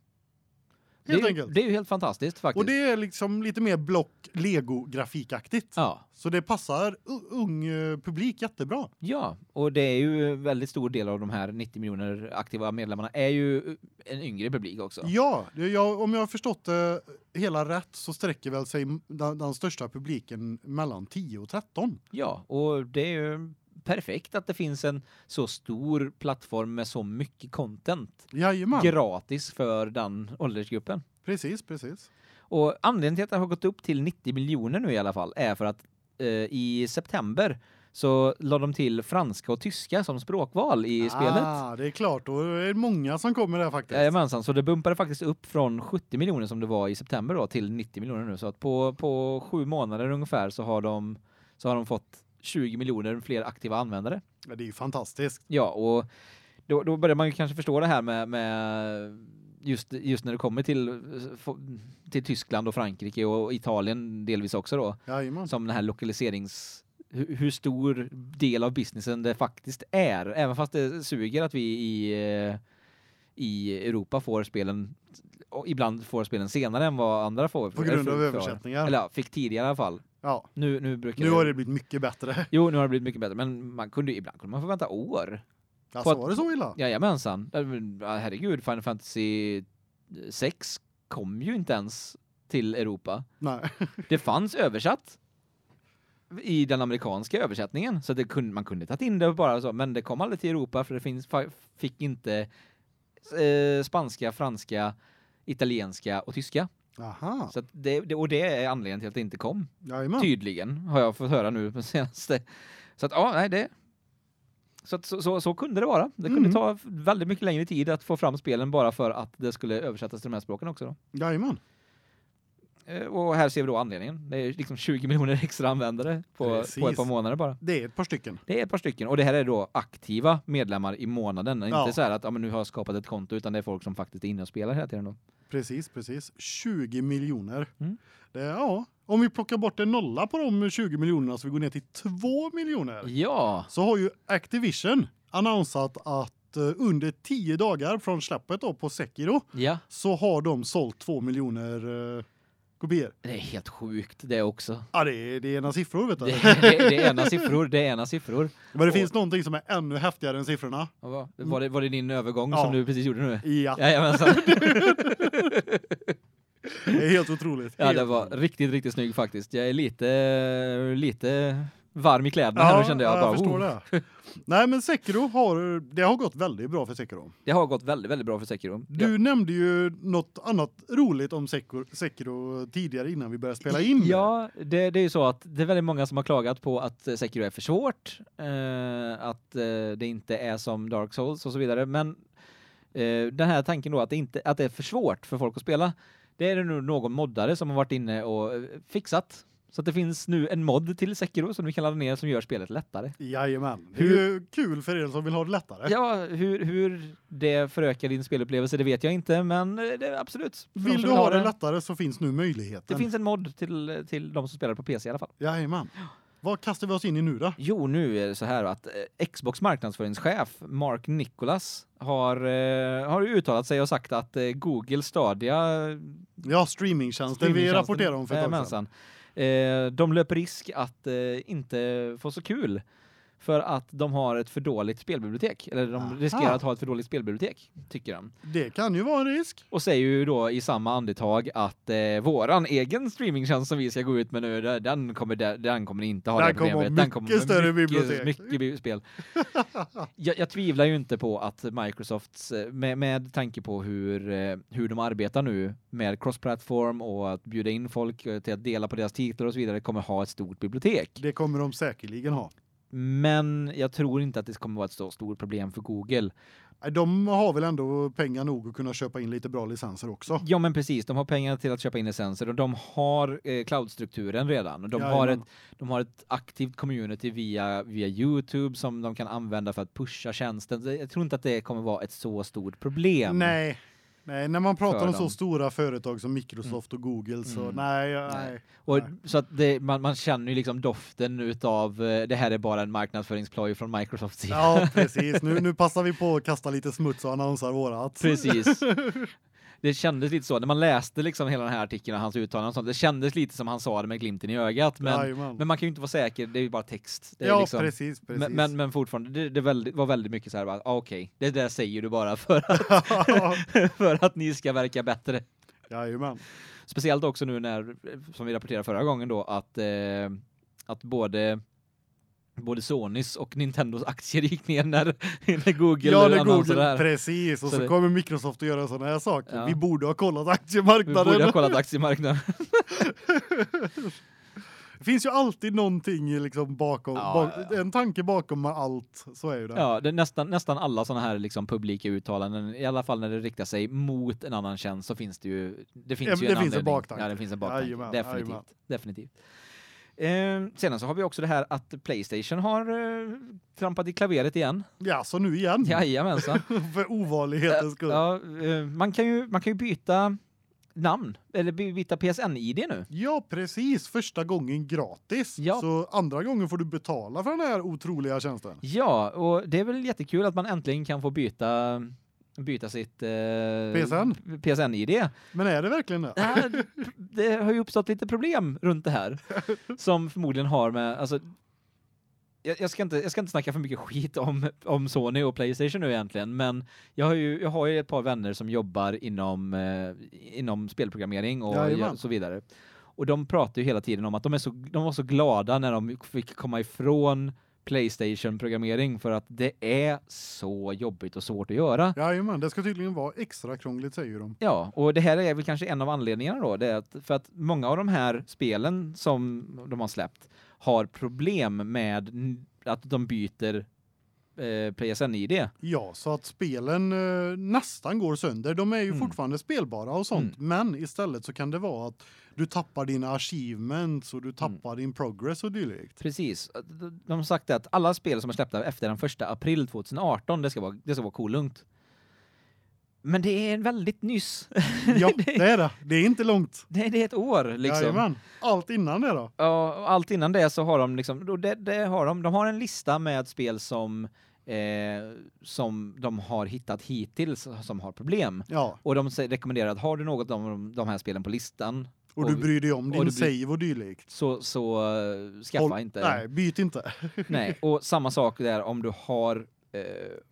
Det Helt är, ju- enkelt. det är ju helt fantastiskt faktiskt. Och det är liksom lite mer block Lego grafikaktigt. Ja. Så det passar ung eh, publik jättebra. Ja, och det är ju väldigt stor del av de här 90 miljoner aktiva medlemmarna är ju en yngre publik också. Ja, det- jag, om jag har förstått det hela rätt så sträcker väl sig den, den största publiken mellan 10 och 13. Ja, och det är ju perfekt att det finns en så stor plattform med så mycket content Jajamän, gratis för den åldersgruppen. precis, precis. Och anledningen till att det har gått upp till 90 miljoner nu i alla fall är för att eh, i september så la de till franska och tyska som språkval i spelet. Ah, det är klart, är det många som kommer där faktiskt. Jajamensan, så det bumpade faktiskt upp från 70 miljoner som det var i september då till 90 miljoner nu så att på på 7 månader ungefär så har de så har de fått 20 miljoner fler aktiva användare. Ja, det är ju fantastiskt. Ja, och då då börjar man ju kanske förstå det här med med just just när det kommer till till Tyskland och Frankrike och Italien delvis också då Jajamän. som den här lokaliserings hur, stor del av businessen det faktiskt är även fast det suger att vi i eh, i Europa får spelen och ibland får spelen senare än vad andra får På grund av översättningar. Eller ja, fick tidigare i alla fall. Ja, Nu nu brukar nu har det blivit mycket bättre. <laughs> Jo, nu har det blivit mycket bättre, men man kunde ibland kunde man få vänta år. Alltså, att- var det så illa? Jajamensan. Ja, Herregud, Final Fantasy 6 kom ju inte ens till Europa. Nej. <laughs> Det fanns översatt i den amerikanska översättningen så det kunde man kunde tagit in det bara så men det kom aldrig till Europa för det finns fick inte eh, spanska, franska, italienska och tyska. Aha. Så det, det och det är anledningen till att det inte kom. Jajamän. Tydligen har jag fått höra nu på senaste. Så att ja, nej det så, att, så, så så kunde det vara. Det kunde Mm. ta väldigt mycket längre tid att få fram spelen bara för att det skulle översättas till de här språken också då. Jajamän. Eh, Och här ser vi då anledningen. Det är liksom 20 miljoner <laughs> extra användare på, på Precis. ett par månader bara. Det är ett par stycken. Det är ett par stycken och det här är då aktiva medlemmar i månaden. Ja. Inte så här att ja, men nu har jag skapat ett konto utan det är folk som faktiskt är inne och spelar hela tiden då. Precis, precis. 20 miljoner. Mm. Det, ja, om vi plockar bort en nolla på de 20 miljonerna så vi går ner till 2 miljoner. Ja. Så har ju Activision annonsat att eh, under 10 dagar från släppet då på Sekiro Ja. så har de sålt 2 miljoner eh, kopior. Det är helt sjukt det också. Ja, det är, det är ena siffror vet du. Det, det, det är ena <laughs> siffror, det är ena siffror. Men det och- finns någonting som är ännu häftigare än siffrorna. Vad- Var det, var det din övergång Ja. som du precis gjorde nu? Ja, Jajamensan. <laughs> <laughs> det är helt otroligt. Ja, Helt det var riktigt, riktigt snygg faktiskt. Jag är lite, lite varm i kläderna här nu kände jag. ja, bara, jag förstår oh. det. Nej, men Sekiro har det har gått väldigt bra för Sekiro. Det har gått väldigt, väldigt bra för Sekiro. Du nämnde ju något annat roligt om Sekiro, Sekiro tidigare innan vi började spela in. Ja, det, det är ju så att det är väldigt många som har klagat på att Sekiro är för svårt, eh, att eh, det inte är som Dark Souls och så vidare, men Eh, den här tanken då att det inte att det är för svårt för folk att spela. Det är det nu någon moddare som har varit inne och fixat så det finns nu en mod till Sekiro som vi kan ladda ner som gör spelet lättare. Jajamän. Det är ju kul för er som vill ha det lättare. Ja, hur, hur det förökar din spelupplevelse det vet jag inte, men eh, det absolut. För Vill du ha det lättare så finns nu möjligheten. Det finns en mod till till de som spelar på PC i alla fall. Jajamän. Vad kastar vi oss in i nu då? Jo, nu är det så här att eh, Xbox marknadsföringschef Mark Nicholas har eh, har uttalat sig och sagt att eh, Google Stadia Ja, streamingtjänsten vi streamingtjänsten- rapporterade om för ett tag sedan. Eh, de löper risk att eh, inte få så kul för att de har ett för dåligt spelbibliotek eller de Aha. riskerar att ha ett för dåligt spelbibliotek tycker de. Det kan ju vara en risk. Och säger ju då i samma andetag att eh, våran egen streamingtjänst som vi ska gå ut med nu den kommer den kommer inte ha Den det kommer ha problemet. mycket större mycket, bibliotek. Mycket bi- spel. <laughs> jag, jag tvivlar ju inte på att Microsoft eh, med, med tanke på hur eh, hur de arbetar nu med cross-platform och att bjuda in folk eh, till att dela på deras titlar och så vidare kommer ha ett stort bibliotek. Det kommer de säkerligen ha. Men jag tror inte att det kommer vara ett så stort problem för Google. De har väl ändå pengar nog att kunna köpa in lite bra licenser också. Ja men precis, de har pengar till att köpa in licenser och de har eh, cloudstrukturen redan och de har Jajamän. ett de har ett aktivt community via via YouTube som de kan använda för att pusha tjänsten. Jag tror inte att det kommer vara ett så stort problem. Nej. Nej, när man pratar om så dem. stora företag som Microsoft och Google så Mm. nej, nej. Nej. Och så att det, man man känner ju liksom doften utav eh, det här är bara en marknadsföringsploj från Microsofts sida. Ja, <laughs> precis. Nu nu passar vi på att kasta lite smuts och annonsar vårat. Precis. <laughs> Det kändes lite så när man läste liksom hela den här artikeln och hans uttalanden och sånt. Det kändes lite som han sa det med glimten i ögat, men Jajamän. men man kan ju inte vara säker, det är ju bara text. Ja, liksom, precis, precis. Men, men men fortfarande det, det väldigt, var väldigt mycket så här bara ah, okej, det där säger du bara för att <laughs> för att ni ska verka bättre. Jajamän. Speciellt också nu när som vi rapporterade förra gången då att eh, att både både Sonys och Nintendos aktier gick ner när, <laughs> när Google Ja, annonserade Google, precis. Och Så så, det- kommer Microsoft att göra såna här saker. Ja. Vi borde ha kollat Vi aktiemarknaden. borde ha kollat aktiemarknaden. Det <laughs> finns ju alltid någonting liksom bakom, Ja, bak, ja, ja. en tanke bakom allt. Så är ju det. Ja, det nästan nästan alla såna här liksom publika uttalanden i alla fall när det riktar sig mot en annan tjänst så finns det ju det finns ju det en finns en anledning. baktanke. Ja, det finns en baktanke. Jajamän, definitivt. jajamän. Definitivt. Eh, sedan så har vi också det här att PlayStation har eh, trampat i klaveret igen. Ja, så nu igen. Jajamensan. <laughs> För ovanlighetens skull. ja, eh, man kan ju man kan ju byta namn eller by- byta PSN-ID nu. Ja, precis. Första gången gratis. Ja. Så andra gången får du betala för den här otroliga tjänsten. Ja, och det är väl jättekul att man äntligen kan få byta byta sitt eh, PSN? PSN-ID. Men är det verkligen det? Det- det har ju uppstått lite problem runt det här som förmodligen har med alltså jag, jag ska inte jag ska inte snacka för mycket skit om om Sony och PlayStation nu egentligen, men jag har ju jag har ju ett par vänner som jobbar inom eh, inom spelprogrammering och Jajamän. så vidare. Och de pratar ju hela tiden om att de är så de var så glada när de fick komma ifrån PlayStation programmering för att det är så jobbigt och svårt att göra. Jajamän, det ska tydligen vara extra krångligt säger de. Ja, och det här är väl kanske en av anledningarna då, det är att för att många av de här spelen som de har släppt har problem med att de byter eh, PSN-ID. Ja, så att spelen eh, nästan går sönder. De är ju Mm. fortfarande spelbara och sånt, men istället så kan det vara att du tappar dina achievements och du tappar din progress och dylikt. Precis. De har sagt att alla spel som är släppta efter den 1 april 2018, det ska vara det ska vara kolugnt. Men det är väldigt nyss. Ja, <laughs> det är det. Det är inte långt. Det är det är ett år liksom. Jajamän. Allt innan det då? Ja, allt innan det så har de liksom det, det har de de har en lista med spel som eh, som de har hittat hittills som har problem. Ja, Och de rekommenderar att har du något av de, de här spelen på listan och, Och du bryr dig om och din bry- save och dylikt. så så uh, skaffa Håll- inte. Nej, byt inte. <laughs> Nej, och samma sak där om du har eh,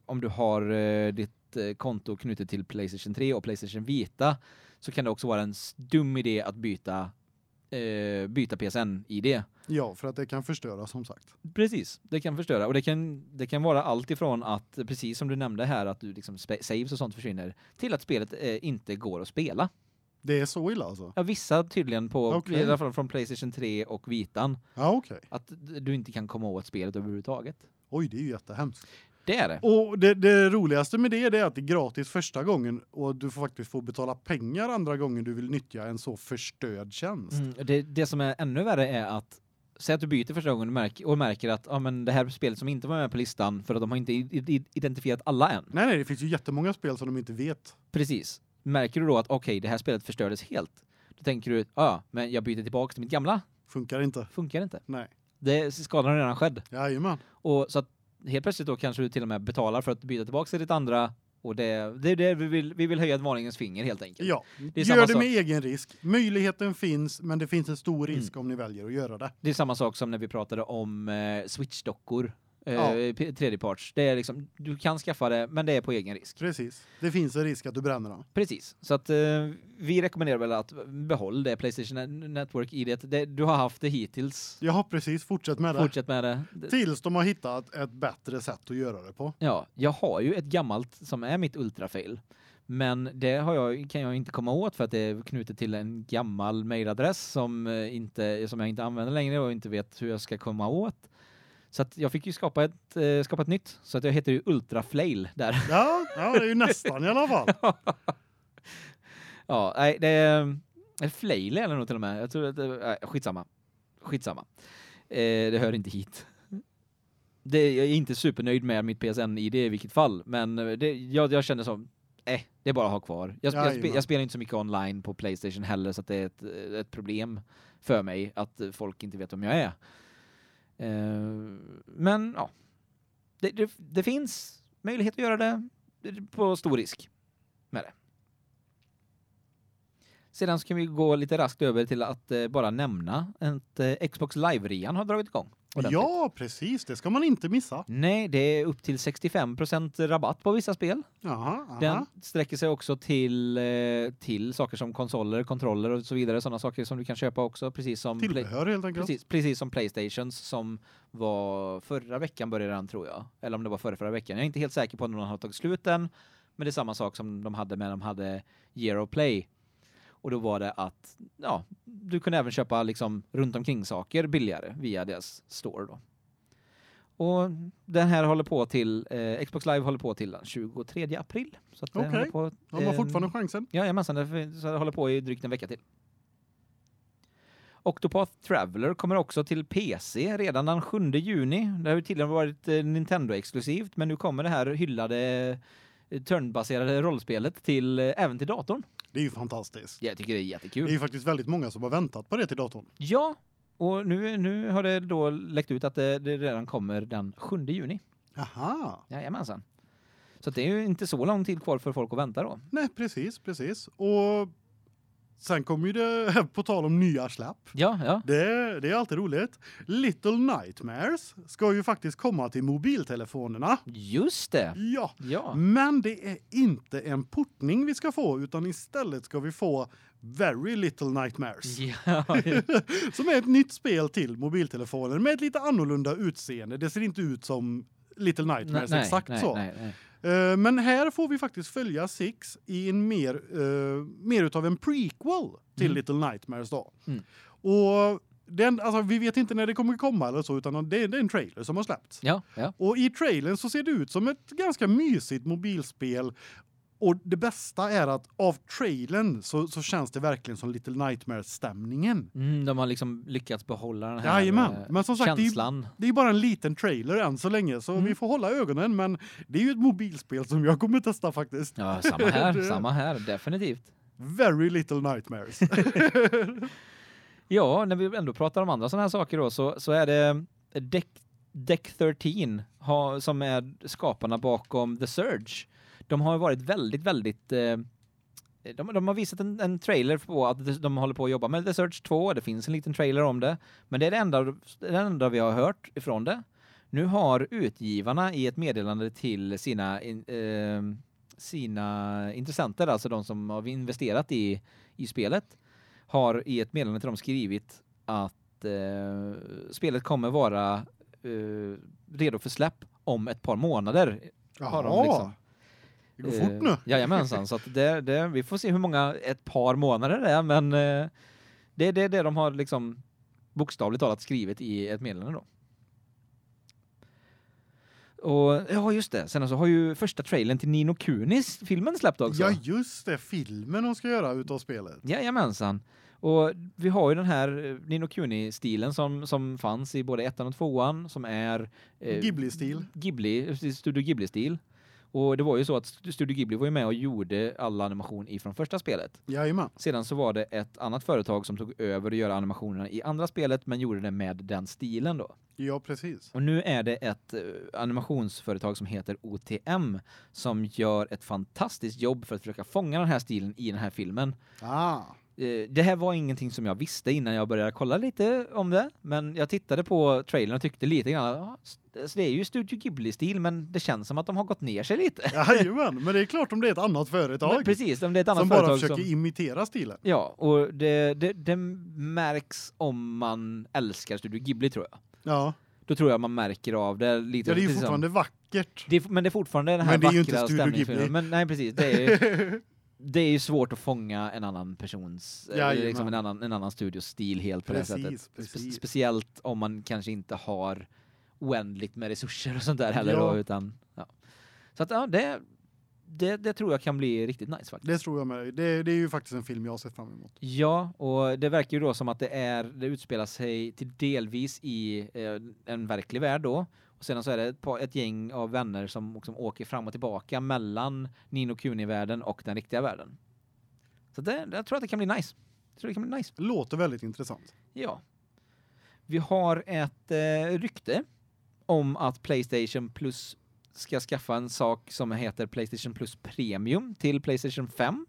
om du har eh, ditt eh, konto knutet till PlayStation 3 och PlayStation Vita så kan det också vara en dum idé att byta eh, byta PSN-ID. Ja, för att det kan förstöra som sagt. Precis, det kan förstöra och det kan det kan vara allt ifrån att precis som du nämnde här att du liksom saves och sånt försvinner till att spelet eh, inte går att spela. Det är så illa alltså? Ja, vissa tydligen på Okej. i alla fall från PlayStation 3 och Vitan Ja, okej. att du inte kan komma åt spelet överhuvudtaget. Oj, det är ju jättehemskt. Det är det. Och det, det roligaste med det, det är att det är gratis första gången och du får faktiskt få betala pengar andra gången du vill nyttja en så förstörd tjänst. Mm, det, det som är ännu värre är att säg att du byter första gången och märker, att ja, men det här spelet som inte var med på listan för att de har inte identifierat alla än. Nej nej, det finns ju jättemånga spel som de inte vet. Precis. Märker du då att okej, okay, det här spelet förstördes helt. Då tänker du, ja, men jag byter tillbaka till mitt gamla. Funkar inte. Funkar inte. Nej. Det skadan har redan skedd. Ja, men. Och så att helt plötsligt då kanske du till och med betalar för att byta tillbaka till ditt andra och det det är det vi vill vi vill höja ett varningens finger helt enkelt. Ja. Det Gör det med egen risk. Möjligheten finns, men det finns en stor risk mm. om ni väljer att göra det. Det är samma sak som när vi pratade om eh, Switch-dockor ja. eh, tredjeparts. Det är liksom du kan skaffa det men det är på egen risk. Precis. Det finns en risk att du bränner dem. Precis. Så att eh, vi rekommenderar väl att behåll det PlayStation Network i det. det. Du har haft det hittills. Ja, precis. Fortsätt med det. Fortsätt med det. Tills de har hittat ett bättre sätt att göra det på. Ja, jag har ju ett gammalt som är mitt ultrafail. Men det har jag kan jag inte komma åt för att det är knutet till en gammal mailadress som eh, inte som jag inte använder längre och inte vet hur jag ska komma åt. Så jag fick ju skapa ett eh, skapa ett nytt så att jag heter ju Ultra Flail där. Ja, ja det är ju nästan i alla fall. <laughs> ja, nej det är Flail eller något till och med. Jag tror att det är skitsamma. Skitsamma. Eh, det hör inte hit. Det jag är inte supernöjd med mitt PSN i vilket fall, men det jag jag känner som eh, det är bara att ha kvar. Jag, jag, spe, jag, spelar inte så mycket online på PlayStation heller så det är ett, ett problem för mig att folk inte vet vem jag är. Eh, men ja. Det, det, det, finns möjlighet att göra det på stor risk med det. Sedan så kan vi gå lite raskt över till att eh, bara nämna att eh, Xbox Live-rean har dragit igång. Ordentligt. Ja, precis. Det ska man inte missa. Nej, det är upp till 65% rabatt på vissa spel. Aha, aha. Den sträcker sig också till eh, till saker som konsoler, kontroller och så vidare, sådana saker som du kan köpa också precis som Tillbehör helt enkelt. Precis, precis som PlayStations som var förra veckan började den tror jag. Eller om det var förra förra veckan. Jag är inte helt säker på om de har tagit slut än, men det är samma sak som de hade med de hade Year of Play och då var det att ja, du kunde även köpa liksom runt omkring saker billigare via deras store då. Och den här håller på till eh, Xbox Live håller på till den 23 april så att. Okay. på De har fortfarande chansen. Ja, jag så det håller på i drygt en vecka till. Octopath Traveler kommer också till PC redan den 7 juni. Det har ju tidigare varit eh, Nintendo exklusivt men nu kommer det här hyllade eh, turnbaserade rollspelet till eh, även till datorn. Det är ju fantastiskt. Jag tycker det är jättekul. Det är ju faktiskt väldigt många som har väntat på det till datorn. Ja, och nu nu har det då läckt ut att det, det redan kommer den 7 juni. Aha. Jajamensan. Så det är ju inte så lång tid kvar för folk att vänta då. Nej, precis, precis. Och Sen kommer ju det <laughs> på tal om nya släpp. Ja, ja. Det det är alltid roligt. Little Nightmares ska ju faktiskt komma till mobiltelefonerna. Just det. Ja. Ja. Men det är inte en portning vi ska få utan istället ska vi få Very Little Nightmares. Ja. <laughs> Som är ett nytt spel till mobiltelefoner med ett lite annorlunda utseende. Det ser inte ut som Little Nightmares nej, exakt nej, så. Nej, men här får vi faktiskt följa Six i en mer uh, mer utav en prequel till mm. Little Nightmares då. Mm. Och den alltså vi vet inte när det kommer komma eller så utan det, det är en trailer som har släppts. Ja, ja. Och i trailern så ser det ut som ett ganska mysigt mobilspel och det bästa är att av trailern så så känns det verkligen som Little Nightmares stämningen. Mm, de har liksom lyckats behålla den här Jajamän. Eh, men som sagt känslan. Det, är, det är bara en liten trailer än så länge så mm. vi får hålla ögonen men det är ju ett mobilspel som jag kommer testa faktiskt. Ja, samma här, <laughs> samma här definitivt. Very Little Nightmares. <laughs> ja, när vi ändå pratar om andra såna här saker då så så är det Deck Deck 13 ha, som är skaparna bakom The Surge de har varit väldigt väldigt eh, de, de har visat en, en trailer på att de håller på att jobba med The Search 2, det finns en liten trailer om det, men det är det enda det enda vi har hört ifrån det. Nu har utgivarna i ett meddelande till sina eh, sina intressenter, alltså de som har investerat i i spelet, har i ett meddelande till dem skrivit att eh, spelet kommer vara eh, redo för släpp om ett par månader. Jaha. Har de liksom det går fort nu. Eh, jajamensan, så att det, det, vi får se hur många, ett par månader det är, men eh, det är det, det de har liksom bokstavligt talat skrivit i ett meddelande då. Och ja, just det. Sen så har ju första trailern till Nino Kunis filmen släppt också. Ja, just det, filmen de ska göra utav spelet. Jajamensan. Och vi har ju den här eh, Nino Kuni-stilen som, som fanns i både ettan och tvåan som är eh, Ghibli-stil. Ghibli, Studio Ghibli-stil. Och det var ju så att Studio Ghibli var ju med och gjorde all animation ifrån första spelet. Jajamän. Sedan så var det ett annat företag som tog över och göra animationerna i andra spelet men gjorde det med den stilen då. Ja, precis. Och nu är det ett uh, animationsföretag som heter OTM som gör ett fantastiskt jobb för att försöka fånga den här stilen i den här filmen. Ah. Eh, det här var ingenting som jag visste innan jag började kolla lite om det, men jag tittade på trailern och tyckte lite grann ah, det är ju Studio Ghibli-stil men det känns som att de har gått ner sig lite. Jajamän, men det är klart om det är ett annat företag. Men precis, om det är ett annat som företag bara försöker som... imitera stilen. Ja, och det, det, det märks om man älskar Studio Ghibli tror jag. Ja. Då tror jag man märker av det lite. Ja, det är ju fortfarande vackert. Det, men det är fortfarande den här men det är ju inte Studio Ghibli. Men nej precis, det är <laughs> det är ju svårt att fånga en annan persons ja, liksom en annan en annan studiostil helt på precis, det sättet. Precis. speciellt om man kanske inte har oändligt med resurser och sånt där heller ja. då, utan ja. Så att ja, det det, det tror jag kan bli riktigt nice faktiskt. Det tror jag med. Det, det är ju faktiskt en film jag har sett fram emot. Ja, och det verkar ju då som att det är det utspelar sig till delvis i eh, en verklig värld då och sen så är det ett, par, ett gäng av vänner som liksom åker fram och tillbaka mellan Nino Kuni-världen och den riktiga världen. Så det, jag tror att det kan bli nice. Jag tror det kan bli nice. Låter väldigt intressant. Ja. Vi har ett eh, rykte om att PlayStation Plus ska skaffa en sak som heter PlayStation Plus Premium till PlayStation 5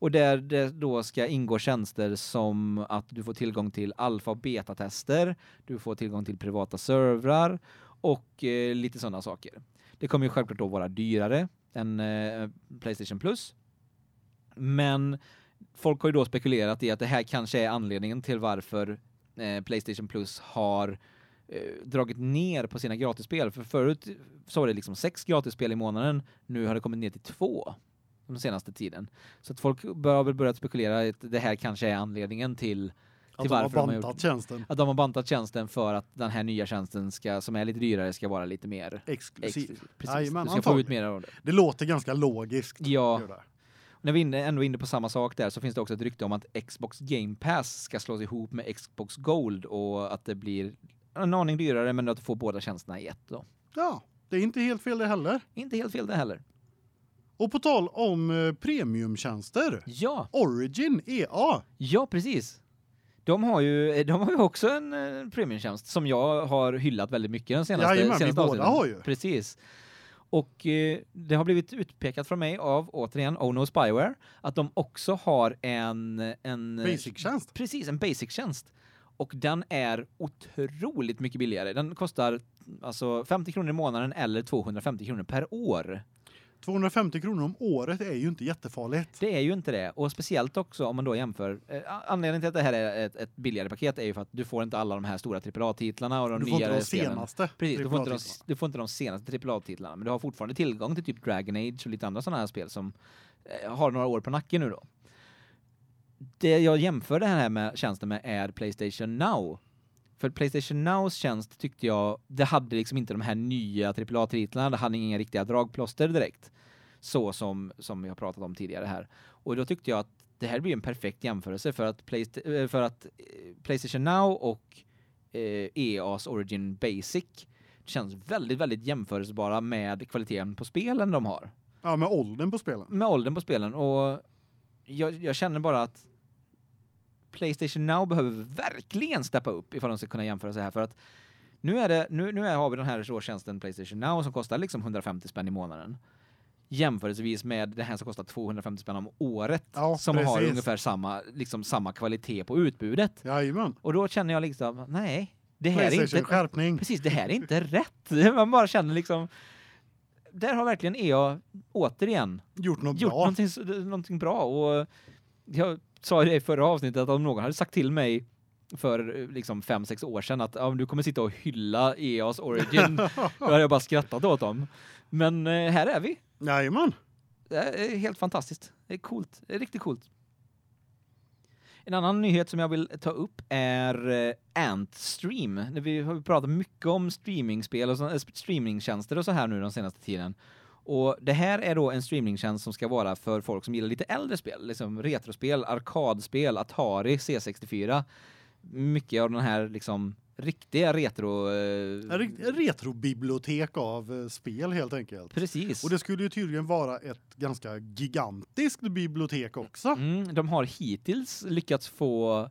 och där det då ska ingå tjänster som att du får tillgång till alfa och beta-tester, du får tillgång till privata servrar och eh, lite sådana saker. Det kommer ju självklart då vara dyrare än eh, PlayStation Plus. Men folk har ju då spekulerat i att det här kanske är anledningen till varför eh, PlayStation Plus har eh, dragit ner på sina gratisspel för förut så var det liksom sex gratisspel i månaden, nu har det kommit ner till två den senaste tiden. Så att folk bör väl börjat spekulera att det här kanske är anledningen till att de har bantat de har tjänsten. Att de har bantat tjänsten för att den här nya tjänsten ska som är lite dyrare ska vara lite mer exklusiv. Precis. Aj, du ska få ut mer av det. Det låter ganska logiskt. Ja. När vi är ändå inne på samma sak där så finns det också ett rykte om att Xbox Game Pass ska slås ihop med Xbox Gold och att det blir en aning dyrare men att du får båda tjänsterna i ett då. Ja, det är inte helt fel det heller. Inte helt fel det heller. Och på tal om eh, premiumtjänster. Ja. Origin EA. Ja, precis. De har ju de har ju också en eh, premiumtjänst som jag har hyllat väldigt mycket den senaste Jajamän, senaste vi båda har ju. Precis. Och eh, det har blivit utpekat från mig av återigen Ono Spyware att de också har en en basic tjänst. Precis, en basic tjänst. Och den är otroligt mycket billigare. Den kostar alltså 50 kronor i månaden eller 250 kronor per år. 250 kronor om året är ju inte jättefarligt. Det är ju inte det och speciellt också om man då jämför eh, anledningen till att det här är ett, ett billigare paket är ju för att du får inte alla de här stora AAA-titlarna och de du får nyare inte de senaste. Precis, du får inte de, du får inte de senaste AAA-titlarna, men du har fortfarande tillgång till typ Dragon Age och lite andra sådana här spel som eh, har några år på nacken nu då. Det jag jämför det här med tjänsten med är PlayStation Now för PlayStation Nows tjänst tyckte jag det hade liksom inte de här nya AAA-titlarna, det hade inga riktiga dragplåster direkt. Så som som har pratat om tidigare här. Och då tyckte jag att det här blir en perfekt jämförelse för att Playsta eh, för att eh, PlayStation Now och eh, EA's Origin Basic känns väldigt väldigt jämförelsebara med kvaliteten på spelen de har. Ja, med åldern på spelen. Med åldern på spelen och jag jag känner bara att PlayStation Now behöver verkligen steppa upp ifall de ska kunna jämföra sig här för att nu är det nu nu är, har vi den här tjänsten PlayStation Now som kostar liksom 150 spänn i månaden. Jämförelsevis med det här som kostar 250 spänn om året ja, som precis. har ungefär samma liksom samma kvalitet på utbudet. Ja, Och då känner jag liksom nej, det här är inte skärpning. Precis, det här är inte rätt. <laughs> Man bara känner liksom där har verkligen EA återigen gjort något gjort bra. Någonting, någonting bra och jag sa det i förra avsnittet att om någon hade sagt till mig för liksom 5 6 år sedan att ja, du kommer sitta och hylla EAs Origin <laughs> då hade jag bara skrattat åt dem. Men eh, här är vi. Nej man. Det är helt fantastiskt. Det är coolt. Det är riktigt coolt. En annan nyhet som jag vill ta upp är eh, Antstream. Vi har pratat mycket om streamingspel och så, eh, streamingtjänster och så här nu den senaste tiden. Och det här är då en streamingtjänst som ska vara för folk som gillar lite äldre spel, liksom retrospel, arkadspel, Atari, C64. Mycket av den här liksom riktiga retro eh, retrobibliotek av eh, spel helt enkelt. Precis. Och det skulle ju tydligen vara ett ganska gigantiskt bibliotek också. Mm, de har hittills lyckats få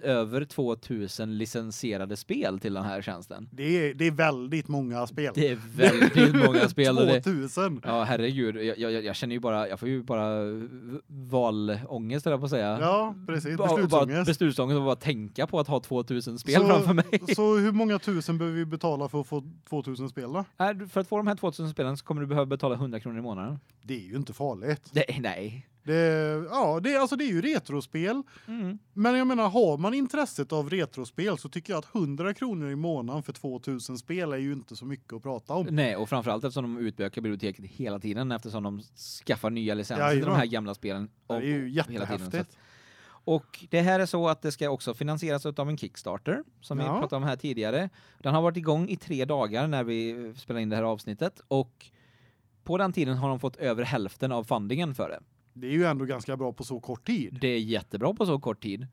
över 2000 licensierade spel till den här tjänsten. Det är det är väldigt många spel. Det är väldigt <laughs> många spel och det, 2000. Ja, herregud. Jag, jag, jag känner ju bara jag får ju bara valångest eller på att säga. Ja, precis. Bara- Bara Beslutsångest. beslutsångest och bara tänka på att ha 2000 spel Så- framför mig. <laughs> Så hur många tusen behöver vi betala för att få 2000 spel då? För att få de här 2000 spelen så kommer du behöva betala 100 kronor i månaden. Det är ju inte farligt. Det, nej. Det ja, det alltså det är ju retrospel, Mm. men jag menar har man intresset av retrospel så tycker jag att 100 kronor i månaden för 2000 spel är ju inte så mycket att prata om. Nej, och framförallt eftersom de utökar biblioteket hela tiden eftersom de skaffar nya licenser till de här gamla spelen. Det är ju tiden, jättehäftigt. Och det här är så att det ska också finansieras av en Kickstarter som vi Ja. pratade om här tidigare. Den har varit igång i tre dagar när vi spelar in det här avsnittet och på den tiden har de fått över hälften av fundingen för det. Det är ju ändå ganska bra på så kort tid. Det är jättebra på så kort tid.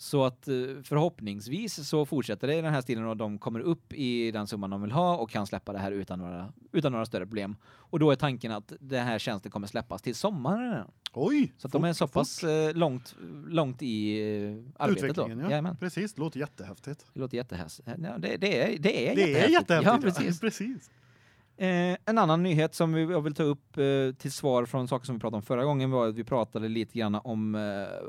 Så att eh, förhoppningsvis så fortsätter det i den här stilen och de kommer upp i den summan de vill ha och kan släppa det här utan några utan några större problem. Och då är tanken att den här tjänsten kommer släppas till sommaren. Oj. Så att de är så pass eh, långt långt i eh, arbetet då. ja. Jajamän. Precis, det låter jättehäftigt. Det låter jättehäst. Ja, det, det är det är Det är jättehäftigt. Ja, precis. <laughs> precis. Eh, en annan nyhet som vi, jag vill ta upp eh, till svar från saker som vi pratade om förra gången var att vi pratade lite grann om eh,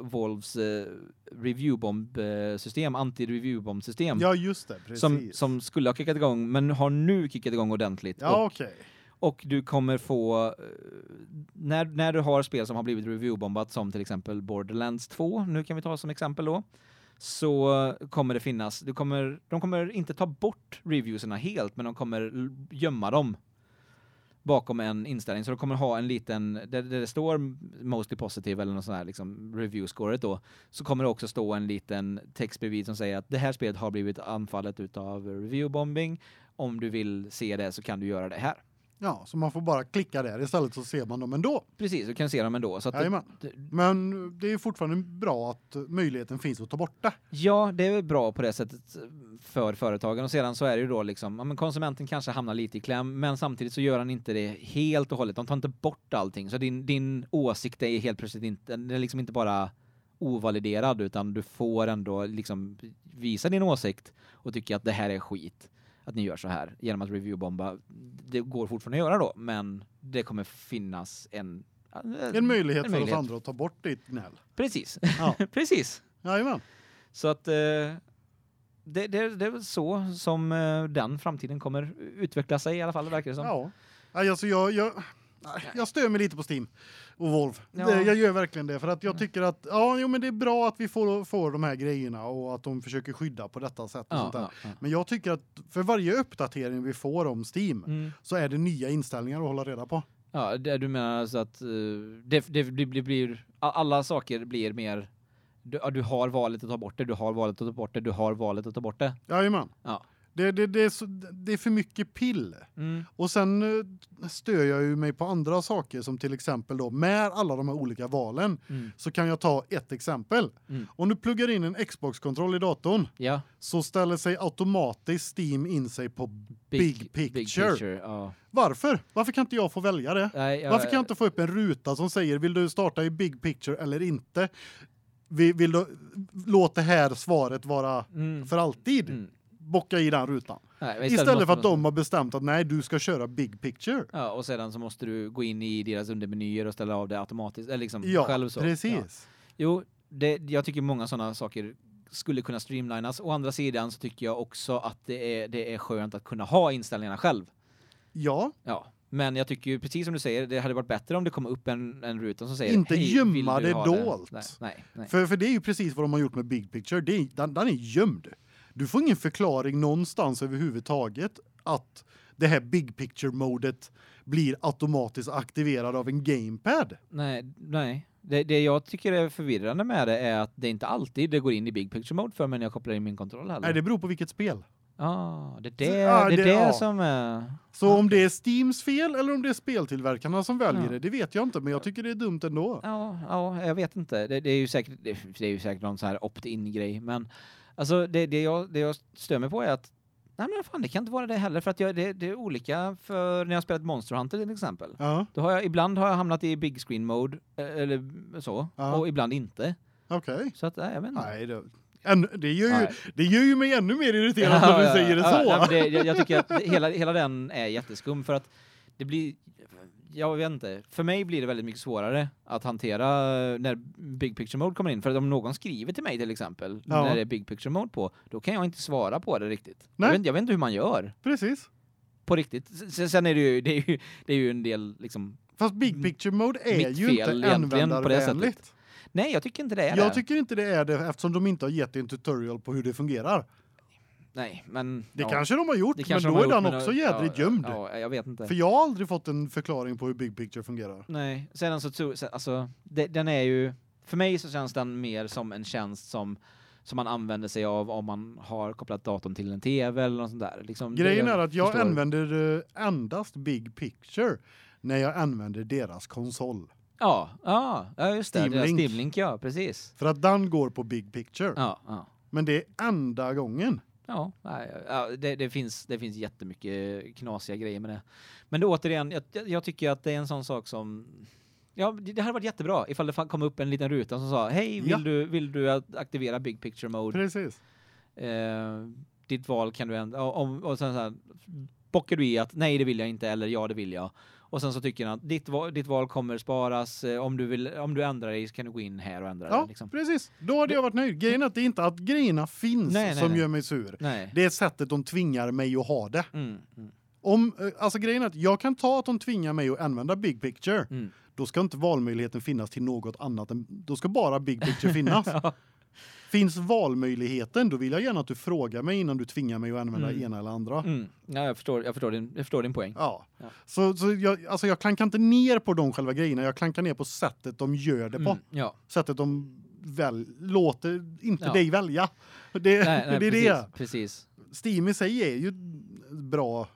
Volves eh, reviewbomb-system, anti-reviewbomb-system. Ja, just det, precis. Som, som skulle ha kickat igång, men har nu kickat igång ordentligt. Ja, okej. och du kommer få, eh, när, när du har spel som har blivit reviewbombat, som till exempel Borderlands 2, nu kan vi ta som exempel då, så kommer det finnas, du kommer, de kommer inte ta bort reviewserna helt, men de kommer gömma dem bakom en inställning. Så de kommer ha en liten, där, där det står mostly positive eller något sånt här liksom review scoret då, så kommer det också stå en liten text bredvid som säger att det här spelet har blivit anfallet utav reviewbombing. Om du vill se det så kan du göra det här. Ja, så man får bara klicka där istället så ser man dem ändå. Precis, du kan se dem ändå. Så det, det, Men det är fortfarande bra att möjligheten finns att ta bort det. ja, det är bra på det sättet för företagen och sedan så är det ju då liksom, ja, men konsumenten kanske hamnar lite i kläm, men samtidigt så gör han inte det helt och hållet. De tar inte bort allting. Så din din åsikt är helt plötsligt inte den är liksom inte bara ovaliderad utan du får ändå liksom visa din åsikt och tycka att det här är skit att ni gör så här genom att reviewbomba. Det går fortfarande att göra då, men det kommer finnas en En möjlighet en för möjlighet. oss andra att ta bort ditt gnäll. Precis. Ja. <laughs> Precis. Jajamän. Så att eh, det, det, det är väl så som eh, den framtiden kommer utveckla sig i alla fall, verkar det som. Ja. Alltså jag, jag, jag stör mig lite på Steam och Volvo. Ja. Jag gör verkligen det för att jag tycker att ja, jo, men det är bra att vi får får de här grejerna och att de försöker skydda på detta sätt och Ja, ja, ja. Men jag tycker att för varje uppdatering vi får om Steam Mm. så är det nya inställningar att hålla reda på. Ja, det, du menar alltså att eh, det, det, det blir- alla saker blir mer, du, ja, du har valet att ta bort det, du har valet att ta bort det, du har valet att ta bort det. Jajamän. Ja. Det, det, det, är så, det är för mycket pill. Mm. Och sen eh, stör jag ju mig på andra saker som till exempel då med alla de här olika valen Mm. så kan jag ta ett exempel. Mm. Om du pluggar in en Xbox-kontroll i datorn Ja, så ställer sig automatiskt Steam in sig på Big picture. ja. Varför? Varför kan inte jag få välja det? Nej, jag, Varför kan jag inte få upp en ruta som säger vill du starta i Big picture eller inte? Vill, vill du låt det här svaret vara Mm. för alltid? Mm. Bocka i den rutan. Nej, Istället, måste för att de har bestämt att nej, du ska köra Big picture. Ja, och sedan så måste du gå in i deras undermenyer och ställa av det automatiskt eller liksom Ja, själv så. precis. Ja. Jo, det, jag tycker många sådana saker skulle kunna streamlinas. Å andra sidan så tycker jag också att det är, det är skönt att kunna ha inställningarna själv. Ja, Ja, men jag tycker ju precis som du säger, det hade varit bättre om det kom upp en, en ruta som säger Inte "Hej, gömma det dolt." Nej, nej, nej. För, för det är ju precis vad de har gjort med Big Picture. Det är, den, den är gömd. Du får ingen förklaring någonstans överhuvudtaget att det här Big Picture-modet blir automatiskt aktiverad av en gamepad. nej, nej. Det, det jag tycker är förvirrande med det är att det inte alltid det går in i big picture mode för när jag kopplar in min kontroll heller. Nej, det beror på vilket spel. Ja, det är det, Ja, det, det- det ja. som är... Så om det är Steams fel eller om det är speltillverkarna som väljer Ja. det, det vet jag inte, men jag tycker det är dumt ändå. Ja, ja, jag vet inte. Det, det är ju säkert det, det är ju säkert någon så här opt-in grej, men alltså det, det jag det jag stör mig på är att nej men fan det kan inte vara det heller för att jag, det, det är olika för när jag spelat Monster Hunter till exempel. Ja, Då har jag ibland har jag hamnat i big screen mode eh, eller så Ja. och ibland inte. okej. Så att nej, jag vet inte. Nej, det, än, det, gör ju, Nej. det gör ju mig ännu mer irriterad när du Ja, säger det ja, så. ja, det, jag, jag tycker att hela, hela den är jätteskum för att det blir jag vet inte. För mig blir det väldigt mycket svårare att hantera när big picture mode kommer in för att om någon skriver till mig till exempel Ja. när det är big picture mode på, då kan jag inte svara på det riktigt. Nej. Jag vet, jag vet inte hur man gör Precis. på riktigt. Sen är det ju det är ju, det är ju en del liksom Fast Big Picture Mode är ju inte egentligen på det användarvänligt. Nej, jag tycker inte det är Jag det. tycker inte det är det eftersom de inte har gett en tutorial på hur det fungerar. Nej, men Det ja, kanske de har gjort, men då de är den också jädrigt ja, gömd. Ja, jag vet inte. För jag har aldrig fått en förklaring på hur Big Picture fungerar. Nej, sedan så tror så- alltså det, den är ju för mig så känns den mer som en tjänst som som man använder sig av om man har kopplat datorn till en TV eller något sånt där. Liksom, Grejen är att jag förstår. använder eh, endast Big Picture när jag använder deras konsol. Ja, ja, ja just det. Steam. Link. Steam Link, ja, precis. För att den går på Big Picture. Ja, ja. Men det är enda gången. Ja, det, det finns det finns jättemycket knasiga grejer med det. Men det återigen jag, jag- tycker att det är en sån sak som Ja, det hade varit jättebra ifall det kom upp en liten ruta som sa: "Hej, vill Ja. du vill du aktivera big picture mode?" Precis. eh, ditt val kan du ändra och, om, och sen så här bockar du i att nej det vill jag inte eller ja det vill jag. Och sen så tycker han att ditt, val- ditt val kommer sparas eh, om du vill om du ändrar dig så kan du gå in här och ändra Ja, det liksom. precis. Då hade jag varit nöjd. Grejen är att det är inte att grejerna finns Nej, nej, som nej. gör mig sur. Nej. Det är sättet de tvingar mig att ha det. Mm, mm, Om eh, alltså grejen är att jag kan ta att de tvingar mig att använda Big Picture. mm. Då ska inte valmöjligheten finnas till något annat än då ska bara Big Picture finnas. <laughs> Ja. Finns valmöjligheten då vill jag gärna att du frågar mig innan du tvingar mig att använda Mm. ena eller andra. Mm. Ja, jag förstår jag förstår din jag förstår din poäng. Ja. Ja. Så så jag alltså jag klankar inte ner på de själva grejerna, jag klankar ner på sättet de gör det på. Mm, ja. Sättet de väl låter inte Ja. dig välja. Det, Nej, nej, <laughs> det är precis, det. precis. Steam i sig är ju bra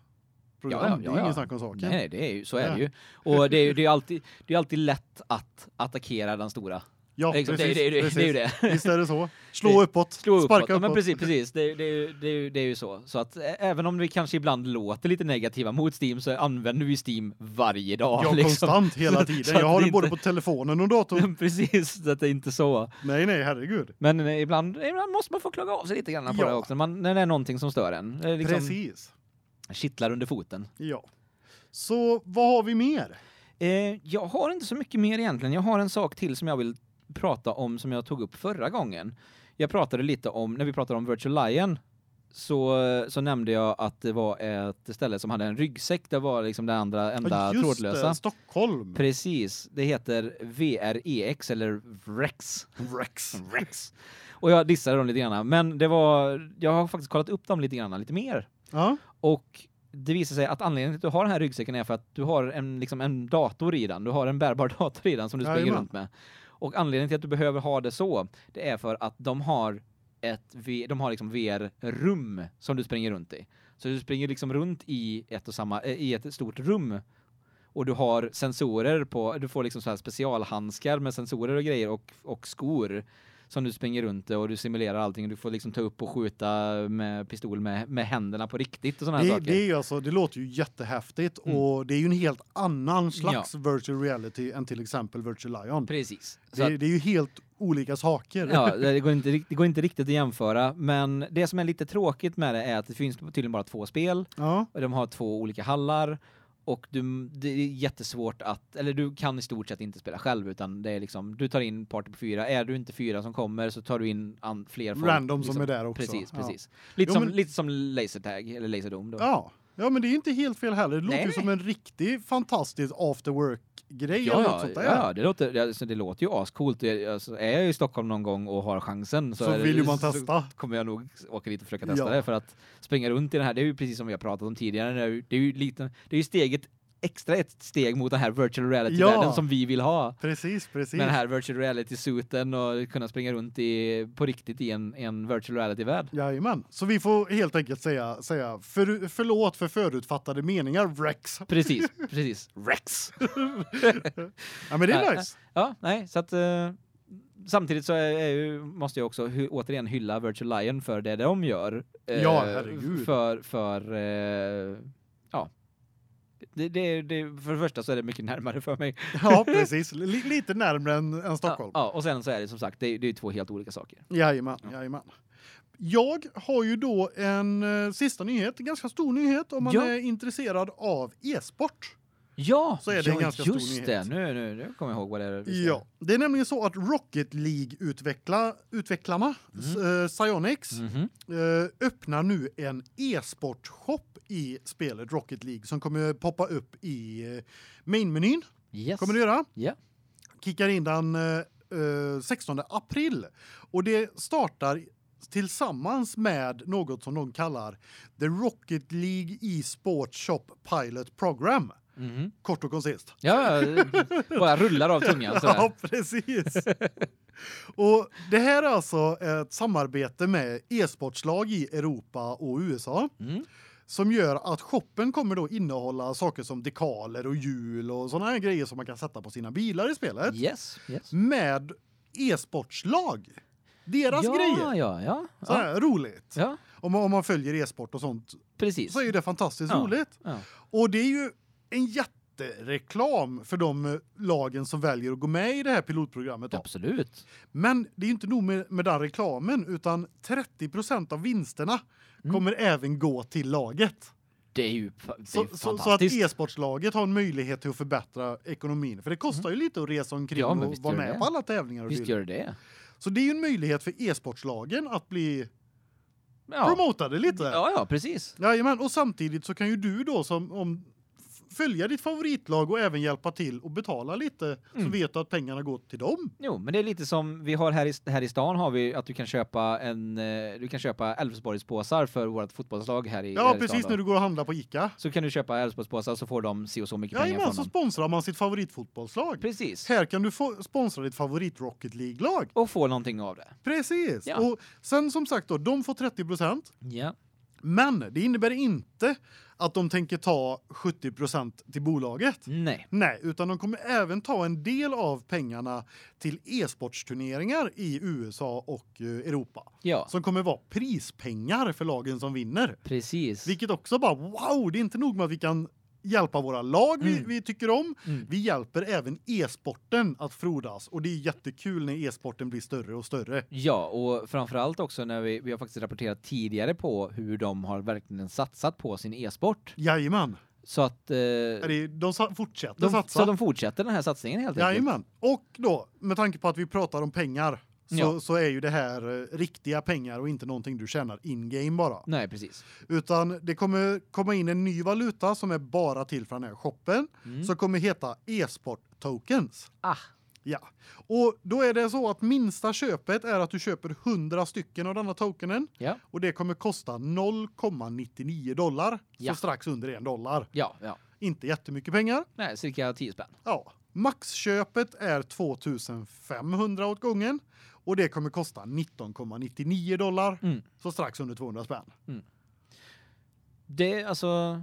program. Ja, ja, det är ingen snack om saken. Nej, det är ju så är det ju. Och det är ju det är alltid det är alltid lätt att attackera den stora. Ja, är- precis. det, är- det, precis. det är ju det. Visst är det så. <laughs> Slå Det- uppåt, Slå uppåt. sparka Ja, uppåt. men precis, precis. Det, det, är ju- det, är det är ju så. Så att även om vi kanske ibland låter lite negativa mot Steam så använder vi Steam varje dag. Ja, liksom. konstant hela <laughs> tiden. så jag har det det både inte- på telefonen och datorn. <laughs> precis, så att det är inte så. nej, nej, herregud. Men eh, ibland, ibland måste man få klaga av sig lite grann på Ja. det också. Man, när det är någonting som stör en. Liksom Precis. kittlar under foten. Ja. Så vad har vi mer? Eh, jag har inte så mycket mer egentligen. Jag har en sak till som jag vill prata om som jag tog upp förra gången. Jag pratade lite om, när vi pratade om Virtual Lion, så, så nämnde jag att det var ett ställe som hade en ryggsäck. Det var liksom det andra enda Ja, just trådlösa. Det, Stockholm. Precis. Det heter VREX eller VREX. Rex. VREX. Och jag dissade dem lite grann, men det var jag har faktiskt kollat upp dem lite grann lite mer. Ja. Och det visar sig att anledningen till att du har den här ryggsäcken är för att du har en liksom en dator i den. Du har en bärbar <laughs> dator i den som du springer Jajamän. runt med. Och anledningen till att du behöver ha det så, det är för att de har ett de har liksom VR-rum som du springer runt i. Så du springer liksom runt i ett och samma eh, i ett stort rum. Och du har sensorer på du får liksom så här specialhandskar med sensorer och grejer och och skor som du springer runt och du simulerar allting och du får liksom ta upp och skjuta med pistol med med händerna på riktigt och såna här Det, saker. det är alltså det låter ju jättehäftigt Mm. och det är ju en helt annan slags virtual reality än till exempel Virtual Lion. Precis. Det, att, det är ju helt olika saker. ja, <laughs> det går inte det går inte riktigt att jämföra, men det som är lite tråkigt med det är att det finns tydligen bara två spel Ja. och de har två olika hallar och du det är jättesvårt att eller du kan i stort sett inte spela själv utan det är liksom du tar in party på fyra. Är du inte fyra som kommer så tar du in an, fler folk. Random liksom. som är där också. Precis, Ja. precis. Lite Jo, som men- lite som lasertag eller laserdome då. Ja. Ja, men det är inte helt fel heller. Det låter Nej, ju som en riktig fantastisk after work grej Ja, eller något sånt där. ja, det låter det, alltså, det låter ju ascoolt. Alltså, är jag i Stockholm någon gång och har chansen så, Så vill ju man så- testa. kommer jag nog åka dit och försöka testa Ja. det för att springa runt i det här det är ju precis som vi har pratat om tidigare det är ju, det är ju lite det är ju steget extra ett steg mot den här virtual reality-världen Ja. som vi vill ha. Precis, precis. Med den här virtual reality-suiten och kunna springa runt i, på riktigt i en, en virtual reality-värld. Jajamän. Så vi får helt enkelt säga, säga för, förlåt för förutfattade meningar, Rex. Precis, <laughs> precis. Rex! Ja, men det är Ja, nice. Ja, nej, så att eh, samtidigt så ju, måste jag också hy, återigen hylla Virtual Lion för det de gör. eh, Ja, herregud. För, för eh, ja. Det, det, det, för det första så är det mycket närmare för mig. Ja, <laughs> precis. Li, lite närmare än, än Stockholm. Ja, ja, och sen så är det som sagt, det, det är två helt olika saker. Jajamän, jajamän. Jag har ju då en eh, sista nyhet, en ganska stor nyhet om man Ja. är intresserad av e-sport. Ja, Så är det en ja, ganska stor just nyhet. det. Nu, nu, nu kommer jag ihåg vad det är. Ja, det är nämligen så att Rocket League utveckla utvecklarna mm. Psyonix Mhm. eh, öppnar nu en e-sport shop i spelet Rocket League som kommer poppa upp i eh, main-menyn. Yes. Kommer det göra? Ja. Kickar in den eh, eh, 16 april och det startar tillsammans med något som de kallar The Rocket League e-sport shop pilot program. Mhm. Kort och koncist. Ja, <laughs> bara rullar av tungan sådär. Ja, precis. och det här är alltså ett samarbete med e-sportslag i Europa och USA Mm. som gör att shoppen kommer då innehålla saker som dekaler och hjul och såna här grejer som man kan sätta på sina bilar i spelet Yes, yes. med e-sportslag. Deras ja, grejer. Ja, ja, Så ja. här roligt. Ja, Om man, om man följer e-sport och sånt precis. så är det fantastiskt Ja. roligt. Ja. Och det är ju en jättereklam för de eh, lagen som väljer att gå med i det här pilotprogrammet. Då. Absolut. Men det är ju inte nog med, med den reklamen utan 30% av vinsterna Mm. kommer även gå till laget. Det är ju, det är Så, så, så att e-sportslaget har en möjlighet till att förbättra ekonomin. För det kostar ju lite att resa omkring Mm. Ja, och vara med det. på alla tävlingar och Visst gör det. Så det är ju en möjlighet för e-sportslagen att bli Ja. promotade lite. ja, ja, precis. Jajamän, och samtidigt så kan ju du då som om följa ditt favoritlag och även hjälpa till och betala lite så Mm. vet du att pengarna går till dem. Jo, men det är lite som vi har här i, här i stan har vi att du kan köpa en eh, du kan köpa Elfsborgspåsar för vårt fotbollslag här i Ja, här i precis när du går och handlar på ICA. Så kan du köpa Elfsborgspåsar så får de si och så mycket pengar Jajamän, från så dem. sponsrar man sitt favoritfotbollslag. Precis. Här kan du få sponsra ditt favorit Rocket League-lag. Och få någonting av det. Precis. Ja. Och sen som sagt då, de får 30 Ja. men det innebär inte att de tänker ta 70% till bolaget. Nej. Nej, utan de kommer även ta en del av pengarna till e-sportsturneringar i USA och eh, Europa. Ja. Som kommer vara prispengar för lagen som vinner. Precis. Vilket också bara wow, det är inte nog med att vi kan hjälpa våra lag vi, Mm. vi tycker om. Mm. Vi hjälper även e-sporten att frodas och det är jättekul när e-sporten blir större och större. Ja, och framförallt också när vi vi har faktiskt rapporterat tidigare på hur de har verkligen satsat på sin e-sport. Jajamän. Så att eh, de fortsätter de, satsa. så de fortsätter den här satsningen helt enkelt. Jajamän. Och då, med tanke på att vi pratar om pengar så, Ja. så är ju det här eh, riktiga pengar och inte någonting du tjänar in-game bara. Nej, precis. Utan det kommer komma in en ny valuta som är bara till för den här shoppen Mm. som kommer heta e-sport tokens. Ah, Ja. Och då är det så att minsta köpet är att du köper 100 stycken av denna tokenen ja. och det kommer kosta 0,99 dollar, Ja. så strax under en dollar. Ja, ja. Inte jättemycket pengar. Nej, cirka 10 spänn. Ja, maxköpet är 2500 åt gången och det kommer kosta 19,99 dollar, Mm. så strax under 200 spänn. Det alltså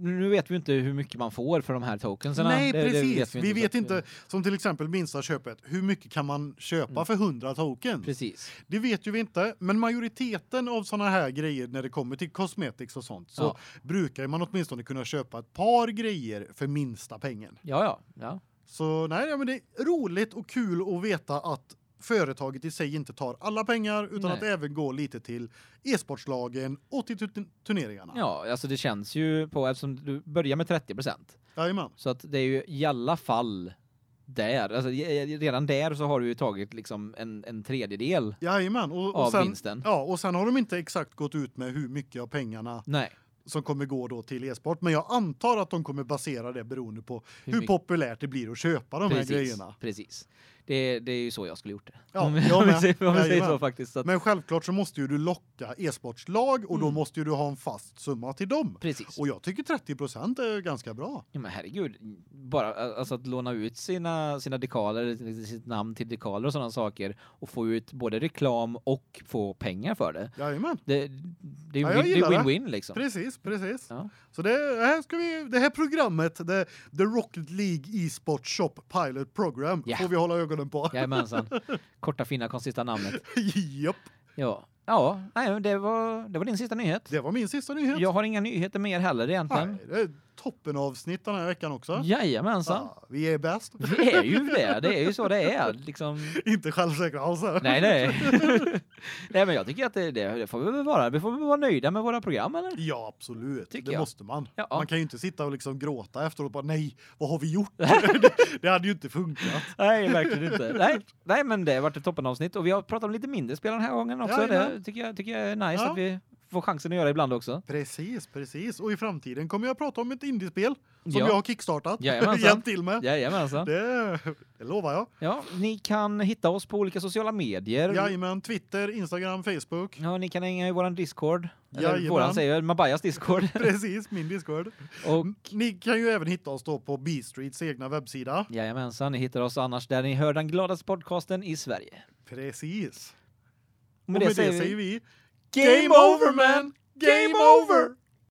nu vet vi inte hur mycket man får för de här tokenserna. Nej, det, det precis. vi vet så att- inte som till exempel minsta köpet, hur mycket kan man köpa Mm. för 100 tokens? Precis. Det vet ju vi inte, men majoriteten av såna här grejer när det kommer till cosmetics och sånt så Ja. brukar man åtminstone kunna köpa ett par grejer för minsta pengen. Ja, ja, ja. Så nej, men det är roligt och kul att veta att företaget i sig inte tar alla pengar utan Nej. att även går lite till e-sportslagen och till tu- turneringarna. Ja, alltså det känns ju på eftersom du börjar med 30 Jajamän. så att det är ju i alla fall där, alltså redan där så har du ju tagit liksom en en tredjedel Jajamän. Och, och av sen, vinsten. Ja, och sen har de inte exakt gått ut med hur mycket av pengarna Nej. som kommer gå då till e-sport, men jag antar att de kommer basera det beroende på hur, mycket- populärt det blir att köpa de här precis, grejerna. Precis. Det, det är ju så jag skulle gjort det. Ja, om, jag om säger, om säger så faktiskt. Att, Men självklart så måste ju du locka e-sportslag och då Mm. måste ju du ha en fast summa till dem. precis. Och jag tycker 30% är ganska bra. Ja, men herregud, bara alltså att låna ut sina sina dekaler, sitt namn till dekaler och sådana saker och få ut både reklam och få pengar för det. Jajamän. Det det är Ja, ju det. win-win liksom. Precis, precis. Ja. Så det här ska vi det här programmet det The Rocket League eSport Shop Pilot Program Ja. får vi hålla ögonen på. Jajamensan. <laughs> Korta fina konsista namnet. <laughs> Japp. Ja. Ja, nej, det var det var din sista nyhet. Det var min sista nyhet. Jag har inga nyheter mer heller egentligen. Nej, det är toppen avsnitt den här veckan också. Jajamensan. Ja, vi är bäst. Vi är ju det. Det är ju så det är liksom. <laughs> Inte självsäkra alls. här. Nej, nej. <laughs> nej, men jag tycker att det, det, får vi väl vara. Vi får väl vara nöjda med våra program eller? Ja, absolut. Tycker det jag. måste man. Ja. Man kan ju inte sitta och liksom gråta efteråt och bara nej, vad har vi gjort? det, <laughs> det hade ju inte funkat. Nej, verkligen inte. Nej, nej men det har varit ett toppenavsnitt och vi har pratat om lite mindre spel den här gången också. Jajamän. det tycker jag tycker jag är nice Ja. att vi får chansen att göra ibland också. Precis, precis. Och i framtiden kommer jag prata om ett indiespel som Ja. jag har kickstartat. <laughs> Hjälpt till med. Jajamensan. Det, det lovar jag. Ja, ni kan hitta oss på olika sociala medier. Jajamän, Twitter, Instagram, Facebook. Ja, ni kan hänga i våran Discord. Eller Jajamän. våran säger Mabayas Discord. <laughs> Precis, min Discord. och Ni kan ju även hitta oss då på B-Streets egna webbsida. jajamensan, ni hittar oss annars där ni hör den gladaste podcasten i Sverige. Precis. Och och med det säger vi- säger vi Game over, man! Game over!